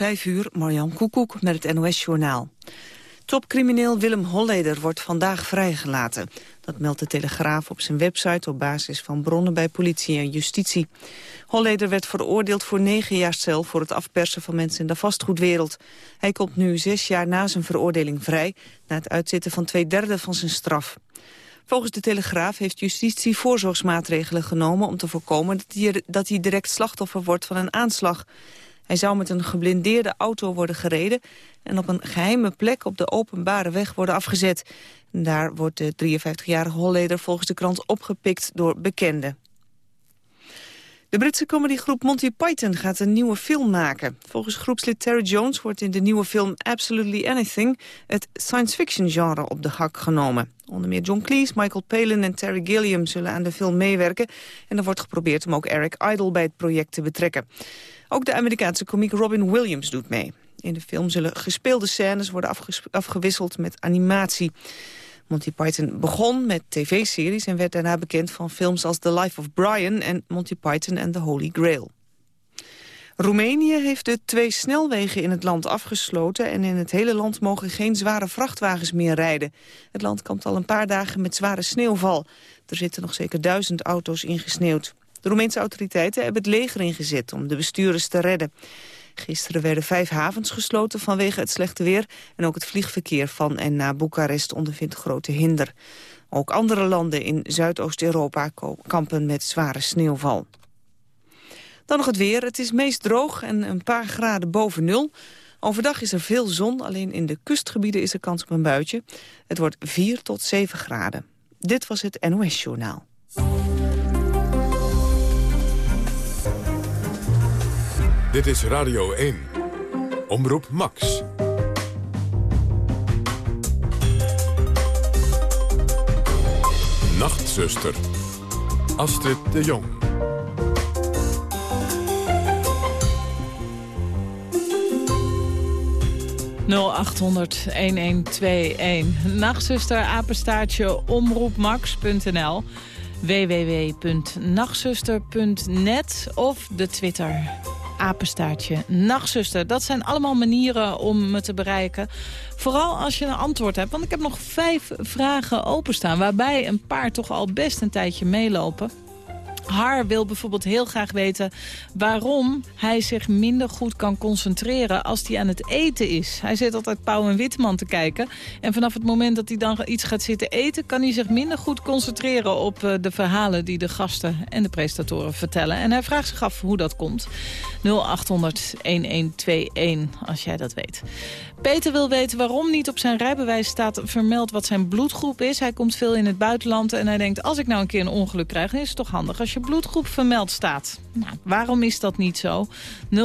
Vijf uur, Marjan Koekoek met het NOS-journaal. Topcrimineel Willem Holleder wordt vandaag vrijgelaten. Dat meldt de Telegraaf op zijn website op basis van bronnen bij politie en justitie. Holleder werd veroordeeld voor negen jaar cel voor het afpersen van mensen in de vastgoedwereld. Hij komt nu zes jaar na zijn veroordeling vrij, na het uitzitten van twee derde van zijn straf. Volgens de Telegraaf heeft justitie voorzorgsmaatregelen genomen om te voorkomen dat hij, dat hij direct slachtoffer wordt van een aanslag. Hij zou met een geblindeerde auto worden gereden en op een geheime plek op de openbare weg worden afgezet. daar wordt de 53-jarige Holleder volgens de krant opgepikt door bekenden. De Britse comedygroep Monty Python gaat een nieuwe film maken. Volgens groepslid Terry Jones wordt in de nieuwe film Absolutely Anything... het science fiction genre op de hak genomen. Onder meer John Cleese, Michael Palin en Terry Gilliam zullen aan de film meewerken. En er wordt geprobeerd om ook Eric Idle bij het project te betrekken. Ook de Amerikaanse komiek Robin Williams doet mee. In de film zullen gespeelde scènes worden afgewisseld met animatie. Monty Python begon met tv-series en werd daarna bekend van films als The Life of Brian en Monty Python and the Holy Grail. Roemenië heeft de twee snelwegen in het land afgesloten... en in het hele land mogen geen zware vrachtwagens meer rijden. Het land kampt al een paar dagen met zware sneeuwval. Er zitten nog zeker duizend auto's ingesneeuwd. De Roemeense autoriteiten hebben het leger ingezet om de bestuurders te redden. Gisteren werden vijf havens gesloten vanwege het slechte weer... en ook het vliegverkeer van en naar Boekarest ondervindt grote hinder. Ook andere landen in Zuidoost-Europa kampen met zware sneeuwval. Dan nog het weer. Het is meest droog en een paar graden boven nul. Overdag is er veel zon, alleen in de kustgebieden is er kans op een buitje. Het wordt 4 tot 7 graden. Dit was het NOS Journaal. Dit is Radio 1. Omroep Max. Nachtzuster. Astrid de Jong. ...0800-1121. Nachtzuster, apenstaartje, omroepmax.nl www.nachtzuster.net of de Twitter apenstaartje, nachtzuster. Dat zijn allemaal manieren om me te bereiken. Vooral als je een antwoord hebt, want ik heb nog vijf vragen openstaan... waarbij een paar toch al best een tijdje meelopen. Har wil bijvoorbeeld heel graag weten waarom hij zich minder goed kan concentreren als hij aan het eten is. Hij zit altijd Pauw en Witteman te kijken. En vanaf het moment dat hij dan iets gaat zitten eten... kan hij zich minder goed concentreren op eh, de verhalen die de gasten en de presentatoren vertellen. En hij vraagt zich af hoe dat komt. 0800-1121 als jij dat weet. Peter wil weten waarom niet op zijn rijbewijs staat vermeld wat zijn bloedgroep is. Hij komt veel in het buitenland en hij denkt... als ik nou een keer een ongeluk krijg, dan is het toch handig als je bloedgroep vermeld staat. Nou, waarom is dat niet zo? 0800-1121.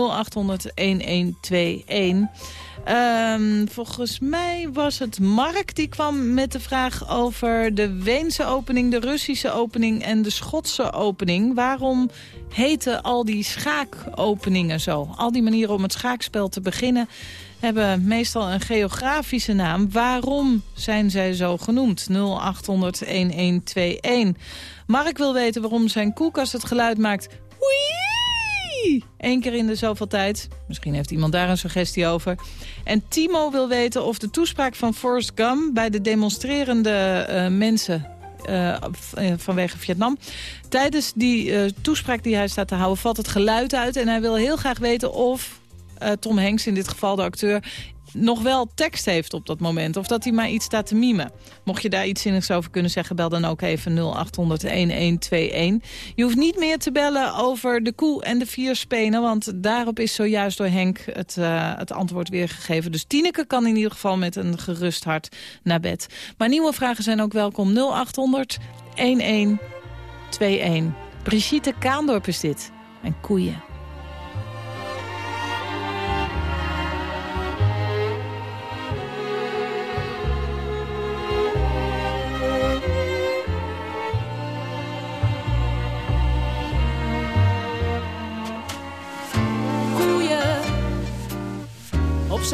Um, volgens mij was het Mark die kwam met de vraag over de Weense opening, de Russische opening en de Schotse opening. Waarom heten al die schaakopeningen zo? Al die manieren om het schaakspel te beginnen hebben meestal een geografische naam. Waarom zijn zij zo genoemd? 0800-1121. Mark wil weten waarom zijn koelkast het geluid maakt... Eén keer in de zoveel tijd. Misschien heeft iemand daar een suggestie over. En Timo wil weten of de toespraak van Forrest Gump... bij de demonstrerende uh, mensen uh, vanwege Vietnam. Tijdens die toespraak die hij staat te houden valt het geluid uit. En hij wil heel graag weten of uh, Tom Hanks, in dit geval de acteur nog wel tekst heeft op dat moment. Of dat hij maar iets staat te mimen. Mocht je daar iets zinnigs over kunnen zeggen, bel dan ook even 0800-1121. Je hoeft niet meer te bellen over de koe en de vier spenen... want daarop is zojuist door Henk het, uh, het antwoord weer gegeven. Dus Tineke kan in ieder geval met een gerust hart naar bed. Maar nieuwe vragen zijn ook welkom. 0800 1121. Brigitte Kaandorp is dit. En koeien.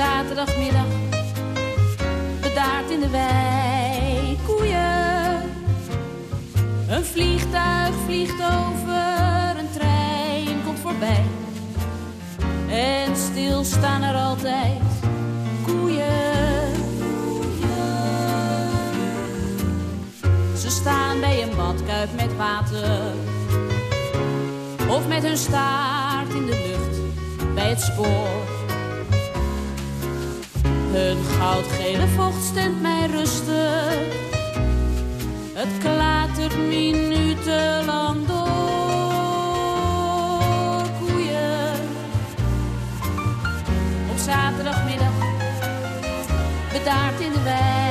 Zaterdagmiddag bedaard in de wei. Koeien, een vliegtuig vliegt over, een trein komt voorbij. En stil staan er altijd koeien. Ze staan bij een badkuip met water. Of met hun staart in de lucht bij het spoor. Hun goudgele vocht stemt mij rustig. Het klatert minutenlang door. Koeien. Op zaterdagmiddag. Bedaard in de wei.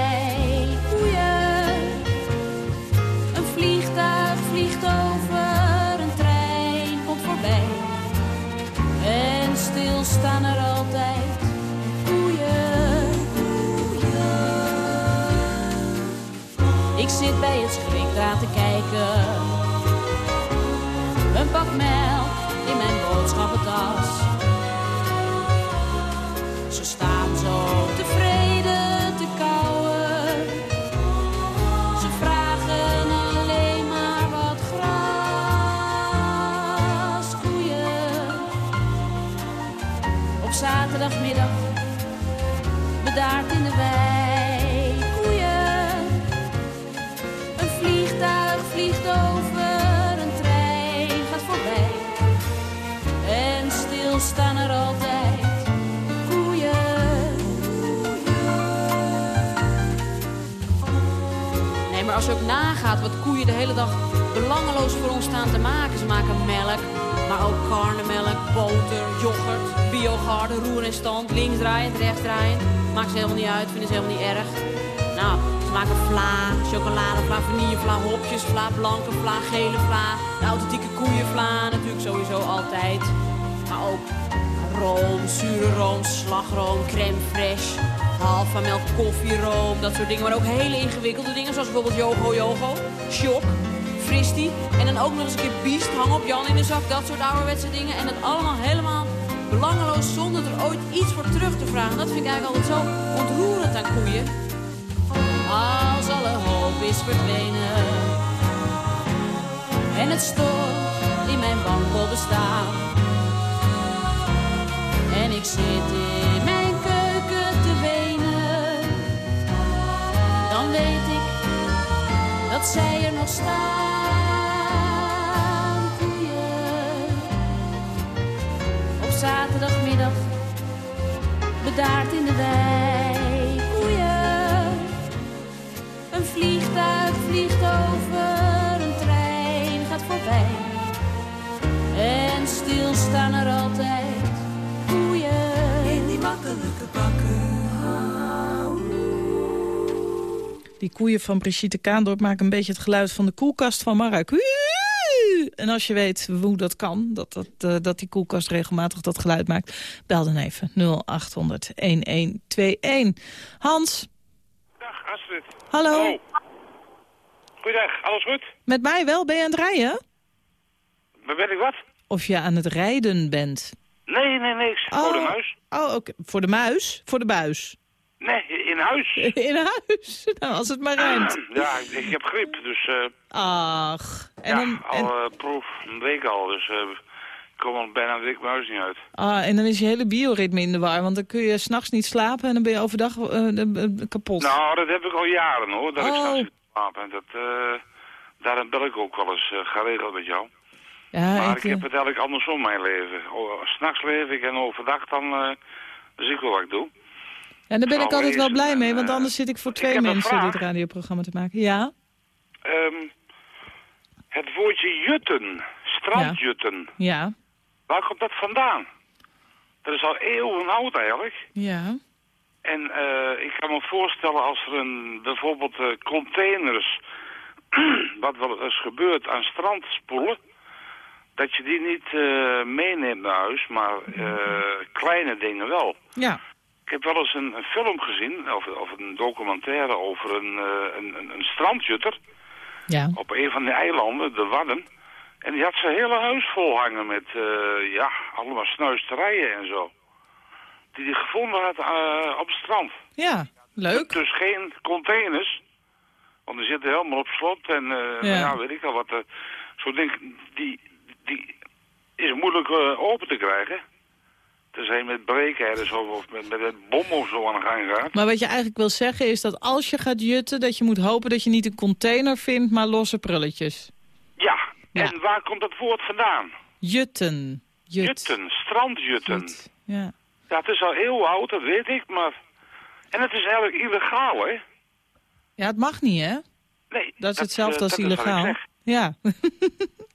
Zit bij het schrikdraad te kijken. Wat koeien de hele dag belangeloos voor ons staan te maken. Ze maken melk, maar ook karnemelk, boter, yoghurt, biogarde, roer en stand, linksdraaiend, rechtsdraaiend. Maakt ze helemaal niet uit, vinden ze helemaal niet erg. Nou, ze maken vla, chocoladevla, vanillevla, hopjesvla, blanke vla, gele vla, de authentieke koeienvla, natuurlijk sowieso altijd. Maar ook room, zure room, slagroom, crème fraîche, halva melk, koffieroom, dat soort dingen. Maar ook hele ingewikkelde dingen, zoals bijvoorbeeld yogo yogo, shock, fristie. En dan ook nog eens een keer biest, hang op Jan in de zak, dat soort ouderwetse dingen. En dat allemaal helemaal belangeloos, zonder er ooit iets voor terug te vragen. Dat vind ik eigenlijk altijd zo ontroerend aan koeien. Als alle hoop is verdwenen en het stort in mijn wankel bestaan. En ik zit in dat zij Die koeien van Brigitte Kaandorp maken een beetje het geluid van de koelkast van Mark. En als je weet hoe dat kan, dat, dat, eh, dat die koelkast regelmatig dat geluid maakt... bel dan even 0800-1121. Hans, Dag Astrid. hallo. Hallo. Goeiedag, alles goed? Met mij wel? Ben je aan het rijden? Ben ik wat? Of je aan het rijden bent? Nee, nee, niks. Voor de muis. Oh, oké. Voor de muis? Voor de buis? Nee, in huis. In huis? Nou, als het maar rijmt. Ja, ik, ik heb griep, dus eh Ach. En, ja, dan, al eh, proef een week al, dus eh, ik kom al bijna een week mijn huis niet uit. ah, en dan is je hele bioritme in de war. Want dan kun je s'nachts niet slapen en dan ben je overdag kapot. Nou, dat heb ik al jaren hoor, dat ik Oh. s'nachts niet slaap. En dat, daarom bel ik ook wel eens geregeld met jou. ja, maar ik, ik heb het eigenlijk andersom mijn leven. S'nachts leef ik en overdag dan zie ik wel wat ik doe. Ja, daar ben ik zou altijd wel blij mee, en, want eh, anders zit ik voor twee mensen dit radioprogramma te maken. Ja? Ehm, het woordje jutten, strandjutten. Ja. Waar komt dat vandaan? Dat is al eeuwen oud eigenlijk. Ja. En eh, ik kan me voorstellen als er een, bijvoorbeeld eh, containers, wat wel eens gebeurt aan strandspoelen, dat je die niet meeneemt naar huis, maar kleine dingen wel. Ja. Ik heb wel eens een, een film gezien, of, of een documentaire over een, eh, een, een, een strandjutter Ja. op een van de eilanden, de Wadden. En die had zijn hele huis vol hangen met, eh, ja, allemaal snuisterijen en zo. Die hij gevonden had eh, op het strand. Ja. Leuk. Dus geen containers. Want die zitten helemaal op slot en eh, Ja. weet ik al wat. Zo'n ding, die, die is moeilijk open te krijgen. Tenzij met breken zo, of met, met een bom of zo aan de gang gaat. Maar wat je eigenlijk wil zeggen is dat als je gaat jutten... dat je moet hopen dat je niet een container vindt, maar losse prulletjes. Ja, Ja. en waar komt dat woord vandaan? Jutten. Jut. Jutten, strandjutten. Jut. Ja. Ja, het is al heel oud, dat weet ik, maar... En het is eigenlijk illegaal, hè? ja, het mag niet, hè? Nee. Dat is hetzelfde eh, als dat wat ik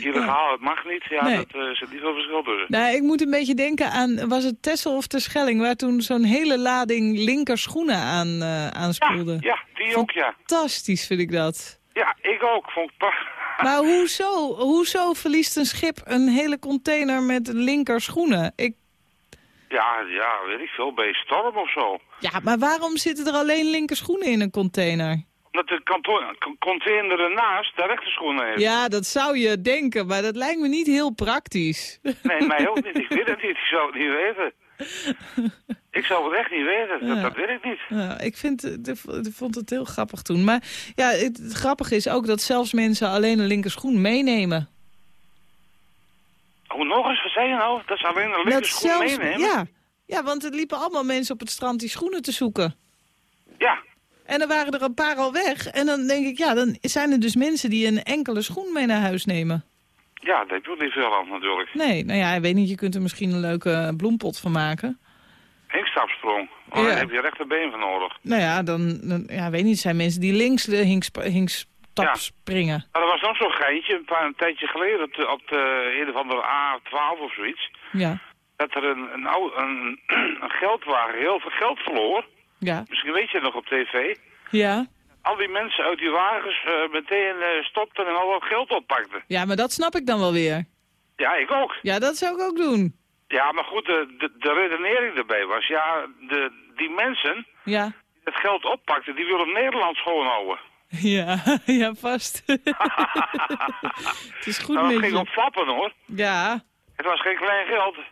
illegaal. zeg. Ja. Het mag niet. Ja, Nee. dat eh, zit niet veel verschil tussen. nou, ik moet een beetje denken aan, was het Tessel of Terschelling... waar toen zo'n hele lading linker schoenen aan, eh Ja, aanspoelde. ja, die ook, ja. Fantastisch vind ik dat. Ja, ik ook. Vond. Maar hoezo, hoezo verliest een schip een hele container met linker schoenen? Ik, Ja, ja, weet ik veel, bij storm of zo. ja, maar waarom zitten er alleen linker schoenen in een container? Omdat de container ernaast de rechterschoenen heeft. Ja, dat zou je denken, maar dat lijkt me niet heel praktisch. Nee, mij ook niet. Ik weet het niet. Ik zou het niet weten. Ik zou het echt niet weten. Dat, Ja. dat weet ik niet. Ja, ik, vind, ik vond het heel grappig toen. Maar ja, het, het grappige is ook dat zelfs mensen alleen een linker schoen meenemen. Hoe nog eens, wat zei je nou? Dat is alleen een Dat linkerschoen meenemen? ja, ja, want er liepen allemaal mensen op het strand die schoenen te zoeken. Ja. En dan waren er een paar al weg. En dan denk ik, ja, dan zijn er dus mensen die een enkele schoen mee naar huis nemen. Ja, daar doet niet veel aan natuurlijk. Nee, nou ja, ik weet niet, je kunt er misschien een leuke bloempot van maken. Hinkstapsprong. Oh, Ja. Daar heb je rechterbeen voor nodig. Nou ja, dan, dan ja, weet niet, zijn mensen die links de hinkstap Ja. springen. Maar er was nog zo'n geintje, een, paar, een tijdje geleden, op de, op de een of andere A12 of zoiets. Ja, Dat er een, een, ou- een, een geldwagen heel veel geld verloor. Ja, Misschien weet je het nog op tv. ja. Al die mensen uit die wagens eh, meteen eh, stopten en al dat geld oppakten. Ja, maar dat snap ik dan wel weer. Ja, ik ook. Ja, dat zou ik ook doen. Ja, maar goed, de, de, de redenering erbij was, ja, de, die mensen Ja, die het geld oppakten, die willen Nederland schoonhouden. ja, ja, vast. het is goed Nou, dat ging om flappen hoor. Ja, Het was geen klein geld. Het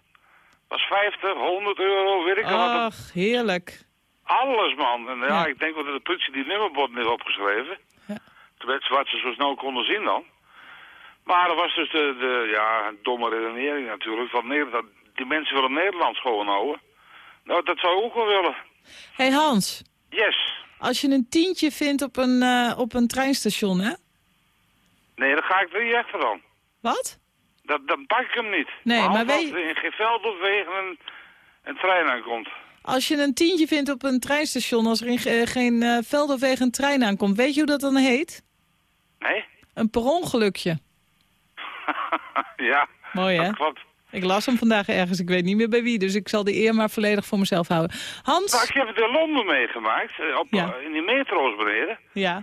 was 50, 100 euro, weet ik wat. ach, heerlijk. Alles man. En ja, Ja. ik denk wel dat de politie die nummerborden heeft opgeschreven. Ja. Wat ze zo snel konden zien dan. Maar er was dus de, de ja, domme redenering natuurlijk. Van Nederland, die mensen willen Nederland schoonhouden. Nou, dat zou ik ook wel willen. hey Hans, Yes. als je een tientje vindt op een, eh, op een treinstation, hè? Nee, dan ga ik er niet achter dan. Wat? Dat, dan pak ik hem niet. Nee, maar weet er in geen veld of wegen een, een trein aankomt. Als je een tientje vindt op een treinstation, als er in ge- geen eh, veld of wegen een trein aankomt, weet je hoe dat dan heet? Nee? Een perongelukje. ja, Mooi, hè? klopt. Ik las hem vandaag ergens, ik weet niet meer bij wie, dus ik zal de eer maar volledig voor mezelf houden. Nou, Hans? ik heb het in Londen meegemaakt, eh, op, Ja. in die metro's beneden. Ja,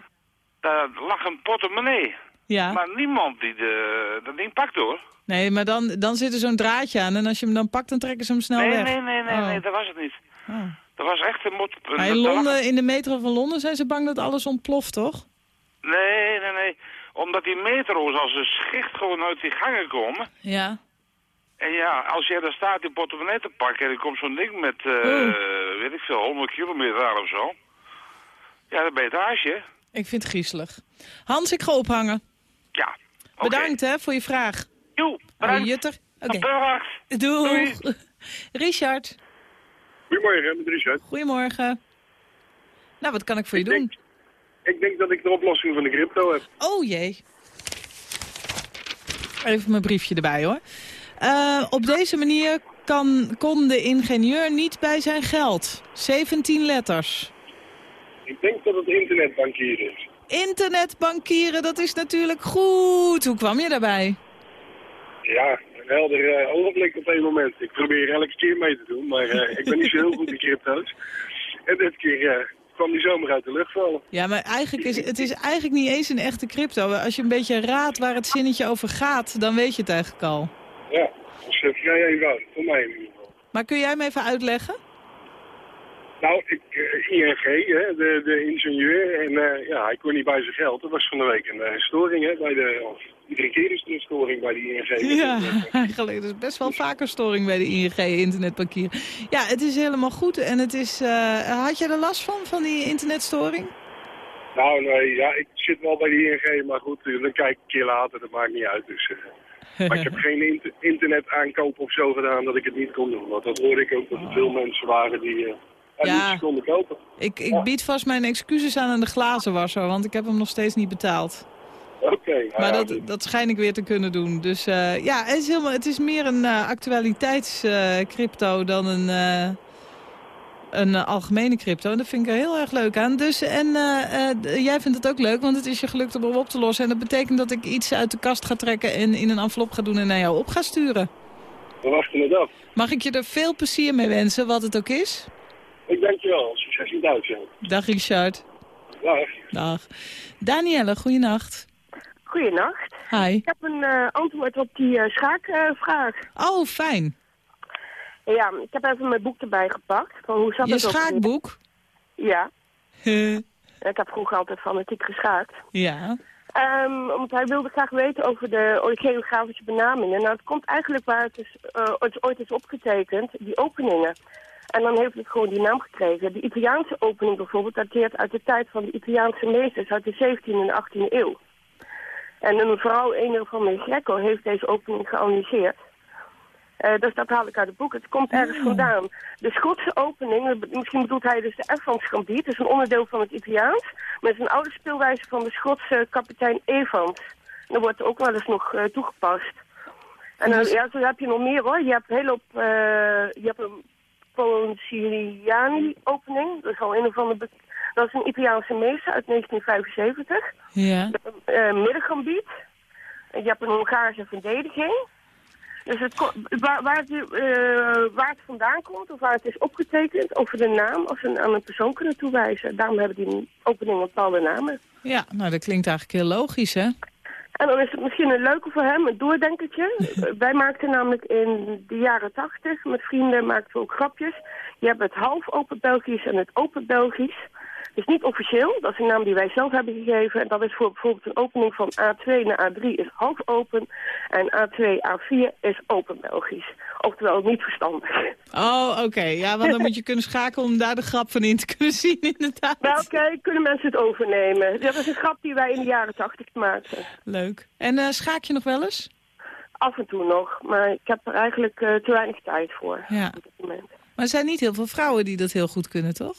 Daar lag een portemonnee. ja. Maar niemand die de, dat ding pakt hoor. Nee, maar dan, dan zit er zo'n draadje aan en als je hem dan pakt, dan trekken ze hem snel nee, weg. nee, nee, nee, Oh. nee, dat was het niet. Oh. Dat was echt een mot... Maar in Londen, in de metro van Londen zijn ze bang dat alles ontploft, toch? Nee, nee, nee. Omdat die metro's als een schicht gewoon uit die gangen komen. Ja. En ja, als jij daar staat die portemonnee te pakken en er komt zo'n ding met, eh, Oeh. weet ik veel, 100 kilometer aan of zo. Ja, dan ben je het haasje. Ik vind het griezelig. Hans, ik ga ophangen. Ja. Bedankt hè, voor je vraag. Oh, bedankt. Jutter. Oké. Doei. Doei. Richard, Goedemorgen, met Richard. goedemorgen. Nou, wat kan ik voor je doen? ik denk dat ik de oplossing van de crypto heb. Oh jee. Even mijn briefje erbij hoor. Eh, op deze manier kan, kon de ingenieur niet bij zijn geld. 17 letters. Ik denk dat het internetbankieren is. Internetbankieren, dat is natuurlijk goed. Hoe kwam je daarbij? Ja, een helder eh, ogenblik op één moment. Ik probeer elke keer mee te doen, maar eh, ik ben niet zo heel goed in crypto's. En dit keer eh, kwam die zomaar uit de lucht vallen. Ja, maar eigenlijk is het is eigenlijk niet eens een echte crypto. Als je een beetje raadt waar het zinnetje over gaat, dan weet je het eigenlijk al. Ja, dus uh, vrij eenvoudig, voor mij in ieder geval. Maar kun jij hem even uitleggen? Nou, ik, ING, hè, de, de ingenieur, en ja, hij kon niet bij zijn geld. Er was van de week een storing, hè, bij de, of iedere keer is er een storing bij de ING. Ja, eigenlijk. Er is best wel vaker storing bij de ING internetbankieren. Ja, het is helemaal goed. En het is, eh, had jij er last van, van die internetstoring? Nou, nee, ja, ik zit wel bij de ING, maar goed, dan kijk ik een keer later, dat maakt niet uit. Dus, eh, Maar ik heb geen inter internet aankoop of zo gedaan dat ik het niet kon doen. Want dat hoorde ik ook dat er veel mensen waren die uh, Ja. kopen. Ik, ik bied vast mijn excuses aan aan de glazenwasser, want ik heb hem nog steeds niet betaald. Oké. Maar ja, dat, dat schijn ik weer te kunnen doen. Dus eh, ja, het is, helemaal, het is meer een eh, actualiteitscrypto dan een, eh, een algemene crypto. En dat vind ik er heel erg leuk aan. Dus, en jij vindt het ook leuk, want het is je gelukt om hem op te lossen. En dat betekent dat ik iets uit de kast ga trekken en in een envelop ga doen en naar jou op ga sturen. we wachten het af. Mag ik je er veel plezier mee wensen, wat het ook is? Ik dank je wel. Succes in Duitsland. Dag Richard. Dag. Dag. Danielle, goeienacht. Goedenacht. Hi. Ik heb een eh, antwoord op die eh, schaakvraag. Oh, fijn. ja, ik heb even mijn boek erbij gepakt. Van hoe zat Je het schaakboek? Ja, ik heb vroeger altijd fanatiek geschaakt. ja. Ehm, want hij wilde graag weten over de geografische benamingen. Nou, het komt eigenlijk waar het, is, eh, het ooit is opgetekend, die openingen. En dan heeft het gewoon die naam gekregen. De Italiaanse opening bijvoorbeeld dateert uit de tijd van de Italiaanse meesters uit de 17e en 18e eeuw. En een mevrouw, een van mijn Greco, heeft deze opening geanalyseerd. Eh, dus dat haal ik uit het boek. Het komt ergens vandaan. De Schotse opening, misschien bedoelt hij dus de Scambiet, het is een onderdeel van het Italiaans. Maar het is een oude speelwijze van de Schotse kapitein Evans. En dat wordt ook wel eens nog eh, toegepast. En dan, ja, zo heb je nog meer hoor. Je hebt heel op, eh, je hebt een opening. Dat is al een of andere, dat is een Italiaanse meester uit 1975 Ja. eh middengebied. Je hebt een Hongaarse verdediging. Dus het, waar, waar, het, eh, waar het vandaan komt of waar het is opgetekend over de naam of een- aan een persoon kunnen toewijzen. Daarom hebben die openingen bepaalde namen. Ja, nou dat klinkt eigenlijk heel logisch, hè? En dan is het misschien een leuke voor hem, een doordenkertje. Wij maakten namelijk in de jaren tachtig met vrienden maakten we ook grapjes. Je hebt het half open Belgisch en het open Belgisch. Dus niet officieel, dat is een naam die wij zelf hebben gegeven. En dat is voor bijvoorbeeld een opening van A2 naar A3 is half open. En A2, A4 is open Belgisch. Oftewel niet verstandig. Oh, oké. Ja, want dan moet je kunnen schakelen om daar de grap van in te kunnen zien, inderdaad. Maar oké, kunnen mensen het overnemen. Dat is een grap die wij in de jaren tachtig maakten. Leuk. En eh, schaak je nog wel eens? Af en toe nog, maar ik heb er eigenlijk eh, te weinig tijd voor Ja. op dit moment. Maar er zijn niet heel veel vrouwen die dat heel goed kunnen, toch?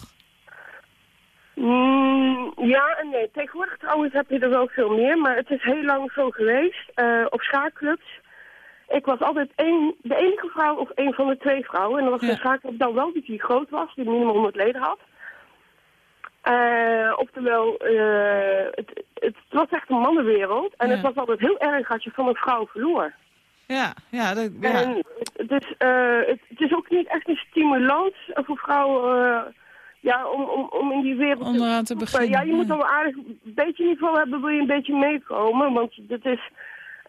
Mm, ja en nee. Tegenwoordig trouwens heb je er wel veel meer, maar het is heel lang zo geweest uh, op schaakclubs. Ik was altijd een, de enige vrouw of een van de twee vrouwen. En dat was Ja. een schaakclub dan wel die groot was, die minimaal 100 leden had. Uh, oftewel, uh, het, het was echt een mannenwereld. En Ja. het was altijd heel erg als je van een vrouw verloor. Ja, ja. Dat, ja. En het, is, het, het is ook niet echt een stimulans voor vrouwen ja, om, om, om in die wereld Om eraan te beginnen. Ja, je moet dan wel aardig een beetje niveau hebben, wil je een beetje meekomen. Want dit is,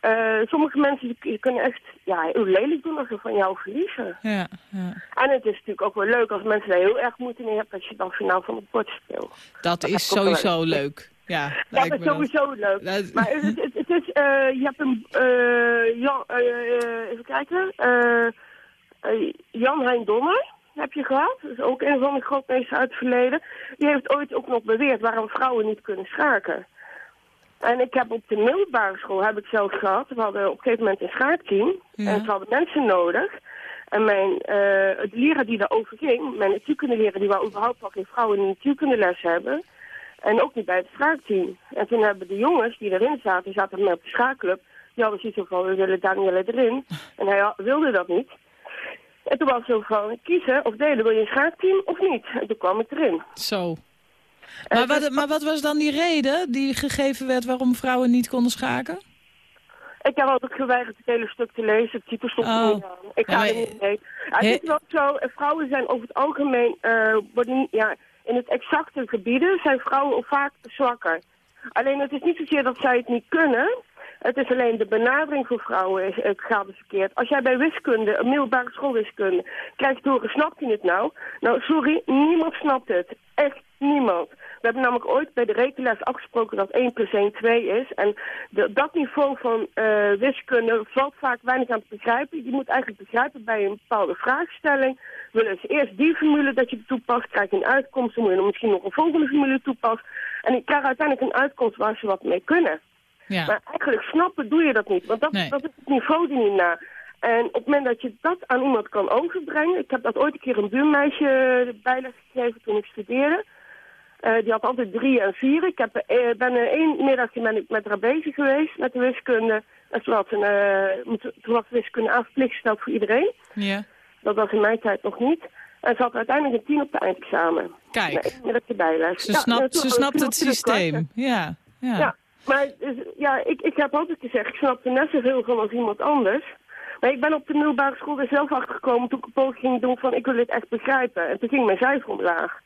uh, sommige mensen die kunnen echt ja, heel lelijk doen als ze van jou verliezen. Ja, ja. En het is natuurlijk ook wel leuk als mensen daar heel erg moeite mee hebben als je dan finaal van het bord speelt. Dat is sowieso leuk. Ja, Dat is dat. sowieso leuk. Dat- Maar het, het, het is, eh, je hebt een, eh, Jan, eh, eh, even kijken, eh, eh, Jan Hein Donner heb je gehad. Dat is ook een van de grootmeesters uit het verleden. Die heeft ooit ook nog beweerd waarom vrouwen niet kunnen schaken. En ik heb op de middelbare school, heb ik zelfs gehad, we hadden op een gegeven moment een schaakteam. Ja. En ze hadden mensen nodig. En mijn, eh het leraar die daarover ging, mijn natuurkunde leraar, die wou überhaupt al geen vrouwen in natuurkunde les hebben. En ook niet bij het schaakteam. En toen hebben de jongens die erin zaten, die zaten met op de schaakclub, die hadden zoiets van, we willen Danielle erin. En hij wilde dat niet. En toen was het zo van, kiezen of delen, wil je een schaakteam of niet? En toen kwam ik erin. Zo. Maar wat, maar wat was dan die reden die gegeven werd waarom vrouwen niet konden schaken? Ik heb altijd geweigerd het hele stuk te lezen. Het type stond Oh. niet aan. Ik ga er niet mee. He- het is wel zo, eh, vrouwen zijn over het algemeen, eh, worden, ja, in het exacte gebieden zijn vrouwen vaak zwakker. Alleen het is niet zozeer dat zij het niet kunnen. Het is alleen de benadering voor vrouwen het gaat dus verkeerd. Als jij bij wiskunde, een middelbare schoolwiskunde, krijgt horen, snapt je het nou? Nou, sorry, niemand snapt het. Echt niemand. We hebben namelijk ooit bij de rekenles afgesproken dat 1 plus 1 2 is. En dat niveau van eh, wiskunde valt vaak weinig aan te begrijpen. Je moet eigenlijk begrijpen bij een bepaalde vraagstelling. Willen ze eerst die formule dat je toepast, krijg je een uitkomst. Dan moet je misschien nog een volgende formule toepassen. En ik krijg uiteindelijk een uitkomst waar ze wat mee kunnen. Ja. Maar eigenlijk snappen doe je dat niet. Want dat, Nee. dat is het niveau er niet na. En op het moment dat je dat aan iemand kan overbrengen... Ik heb dat ooit een keer een buurmeisje bijles gegeven toen ik studeerde. Eh, die had altijd drie en vier. Ik heb, eh, ben één middagje ben ik met haar bezig geweest met de wiskunde. En toen had, een, eh, toen was wiskunde aanverplicht gesteld voor iedereen. Ja. Dat was in mijn tijd nog niet. En ze had uiteindelijk een tien op de eindexamen. Kijk. Één middagje bijles. Ze, Ja, snapt, ze snapt het de systeem. Ja. Ja. Ja, maar dus, ja, ik, ik heb altijd gezegd, ik snap er net zoveel van als iemand anders. Maar ik ben op de middelbare school er zelf achter gekomen toen ik een poging ging doen van ik wil dit echt begrijpen. En toen ging mijn cijfer omlaag.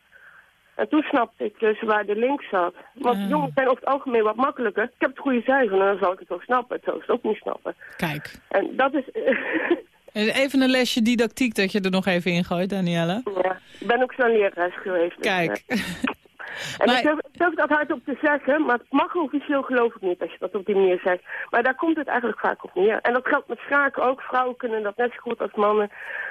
En toen snapte ik dus waar de link zat. Want Ah. jongens zijn over het algemeen wat makkelijker. Ik heb het goede cijfer, nou, dan zal ik het wel snappen. Zo is het ook niet snappen. Kijk. En dat is... Even een lesje didactiek dat je er nog even in gooit, Danielle. ja, ik ben ook zo'n lerares geweest. Kijk. En Maar- ik durf, ik dat hardop te zeggen, maar het mag officieel geloof ik niet als je dat op die manier zegt. Maar daar komt het eigenlijk vaak op neer. En dat geldt met schaken ook. Vrouwen kunnen dat net zo goed als mannen.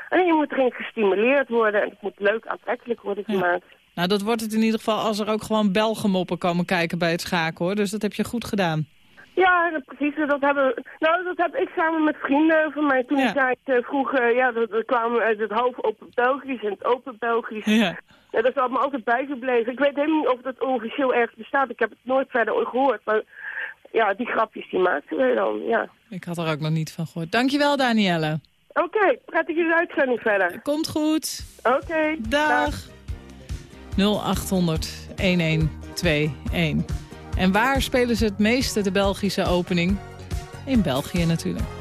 En je moet erin gestimuleerd worden en het moet leuk aantrekkelijk worden gemaakt. Nou, dat wordt het in ieder geval als er ook gewoon Belgemoppen komen kijken bij het schaken, hoor. Dus dat heb je goed gedaan. Ja, precies. Dat hebben, nou, dat heb ik samen met vrienden van mij toen Ja. ik eh, vroeg. eh, ja, dat, dat kwamen uit het half open Belgisch en het open Belgisch. Ja. Ja, dat is allemaal altijd bijgebleven. Ik weet helemaal niet of dat officieel ergens bestaat. Ik heb het nooit verder ooit gehoord. Maar ja, die grapjes die maakten we dan, ja. Ik had er ook nog niet van gehoord. Dankjewel, Danielle. Oké, prettige uitzending verder. Komt goed. Oké. Dag. 0800 1121. En waar spelen ze het meeste de Belgische opening? In België natuurlijk.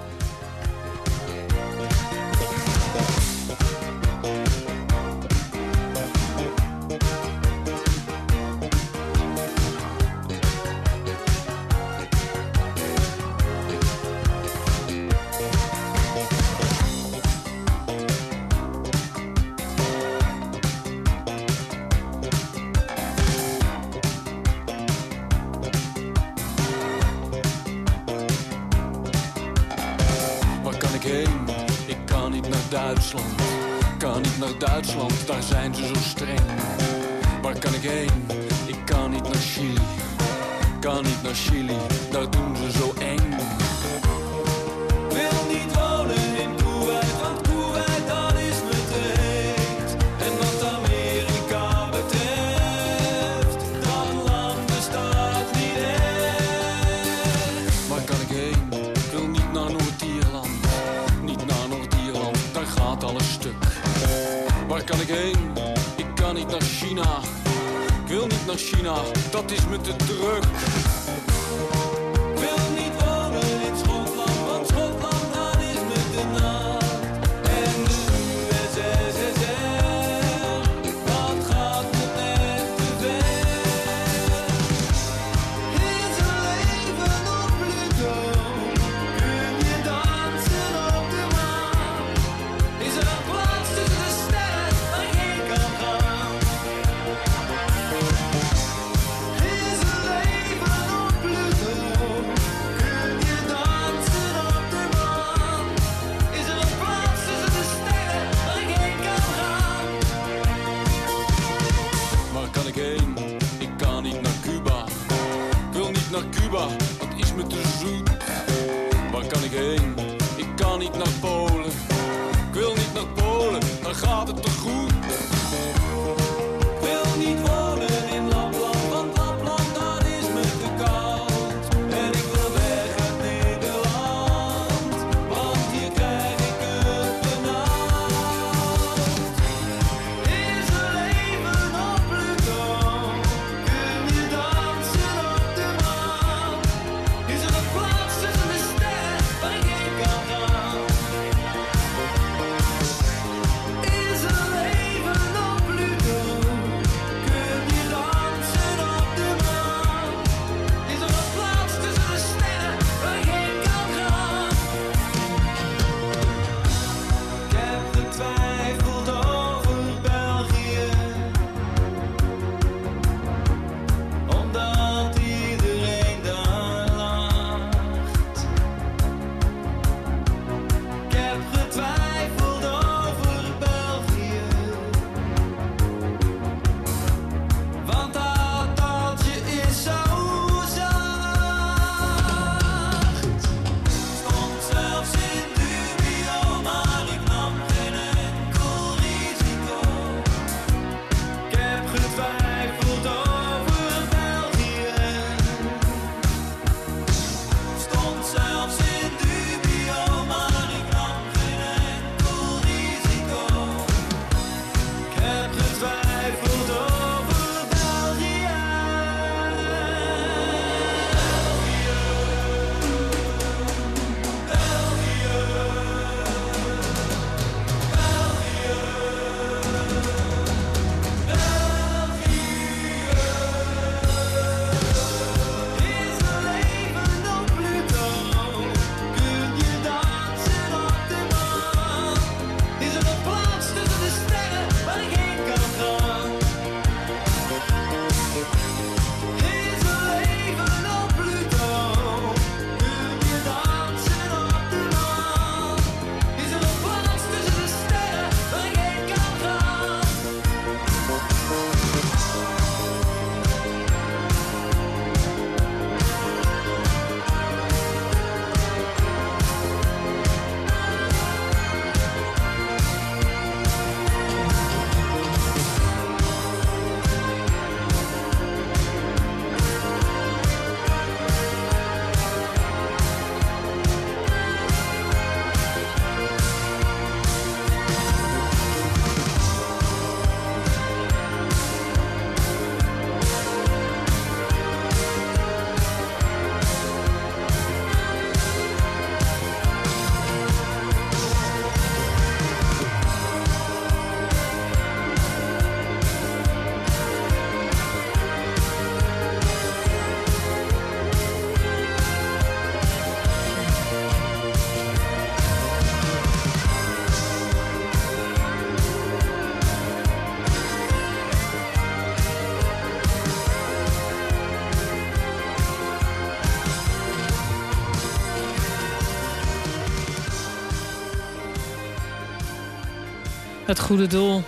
Goede doel.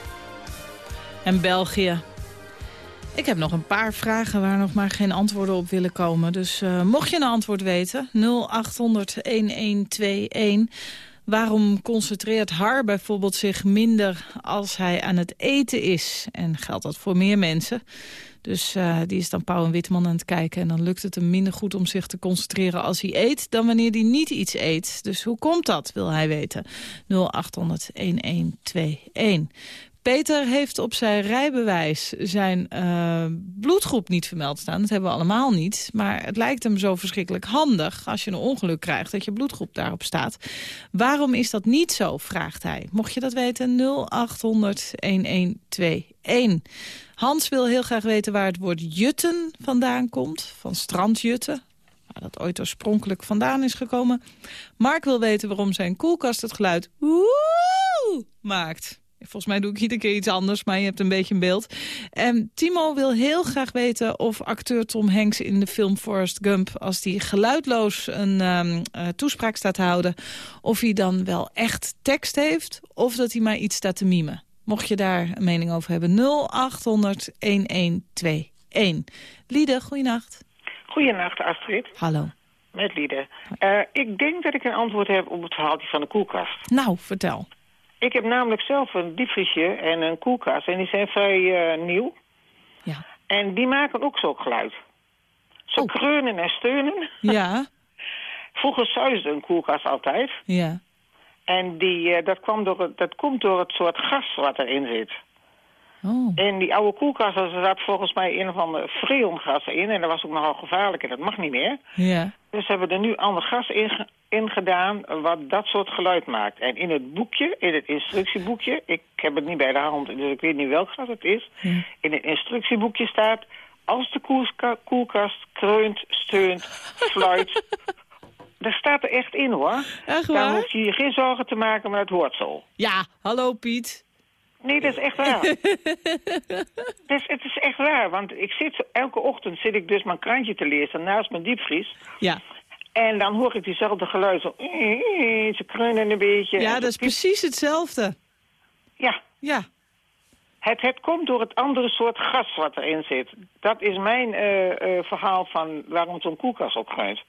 En België. Ik heb nog een paar vragen waar nog maar geen antwoorden op willen komen. Dus uh, mocht je een antwoord weten, 0800-1121. Waarom concentreert Har bijvoorbeeld zich minder als hij aan het eten is? En geldt dat voor meer mensen? Dus uh, die is dan Pauw en Witman aan het kijken. En dan lukt het hem minder goed om zich te concentreren als hij eet... dan wanneer hij niet iets eet. Dus hoe komt dat, wil hij weten. 0800-1121. Peter heeft op zijn rijbewijs zijn uh, bloedgroep niet vermeld staan. Dat hebben we allemaal niet. Maar het lijkt hem zo verschrikkelijk handig als je een ongeluk krijgt... dat je bloedgroep daarop staat. Waarom is dat niet zo, vraagt hij. Mocht je dat weten, 0800-1121. Hans wil heel graag weten waar het woord jutten vandaan komt. Van strandjutten. Waar dat ooit oorspronkelijk vandaan is gekomen. Mark wil weten waarom zijn koelkast het geluid woe maakt. Volgens mij doe ik iedere keer iets anders, maar je hebt een beetje een beeld. En Timo wil heel graag weten of acteur Tom Hanks in de film Forrest Gump... als die geluidloos een um, uh, toespraak staat te houden... of hij dan wel echt tekst heeft of dat hij maar iets staat te mimen. Mocht je daar een mening over hebben, 0800-1121. Liede, goeienacht. Goeienacht, Astrid. Hallo. Met Liede. Uh, ik denk dat ik een antwoord heb op het verhaaltje van de koelkast. Nou, vertel. Ik heb namelijk zelf een diepvriesje en een koelkast. En die zijn vrij uh, nieuw. Ja. En die maken ook zo'n geluid. Ze Oh. kreunen en steunen. Ja, Vroeger suisde een koelkast altijd. ja. En die, uh, dat, kwam door het, dat komt door het soort gas wat erin zit. Oh, In die oude koelkast er zat volgens mij een of ander freongas in. En dat was ook nogal gevaarlijk en dat mag niet meer. ja. Dus hebben we er nu ander gas in, ge- in gedaan wat dat soort geluid maakt. En in het boekje, in het instructieboekje, ik heb het niet bij de hand, dus ik weet niet welk gas het is. Ja. In het instructieboekje staat, als de koelkast kreunt, steunt, fluit. Daar staat er echt in hoor. Echt Daar waar? hoef je je geen zorgen te maken, maar het hoort zo. Ja, hallo Piet. Nee, dat is echt waar. dus het is echt waar, want ik zit, elke ochtend zit ik dus mijn krantje te lezen naast mijn diepvries. Ja, En dan hoor ik diezelfde geluid zo. Ze kreunen een beetje. ja dat is precies hetzelfde. Ja, Ja, het, het komt door het andere soort gas wat erin zit. Dat is mijn eh, eh, verhaal van waarom zo'n koelkast opgruint.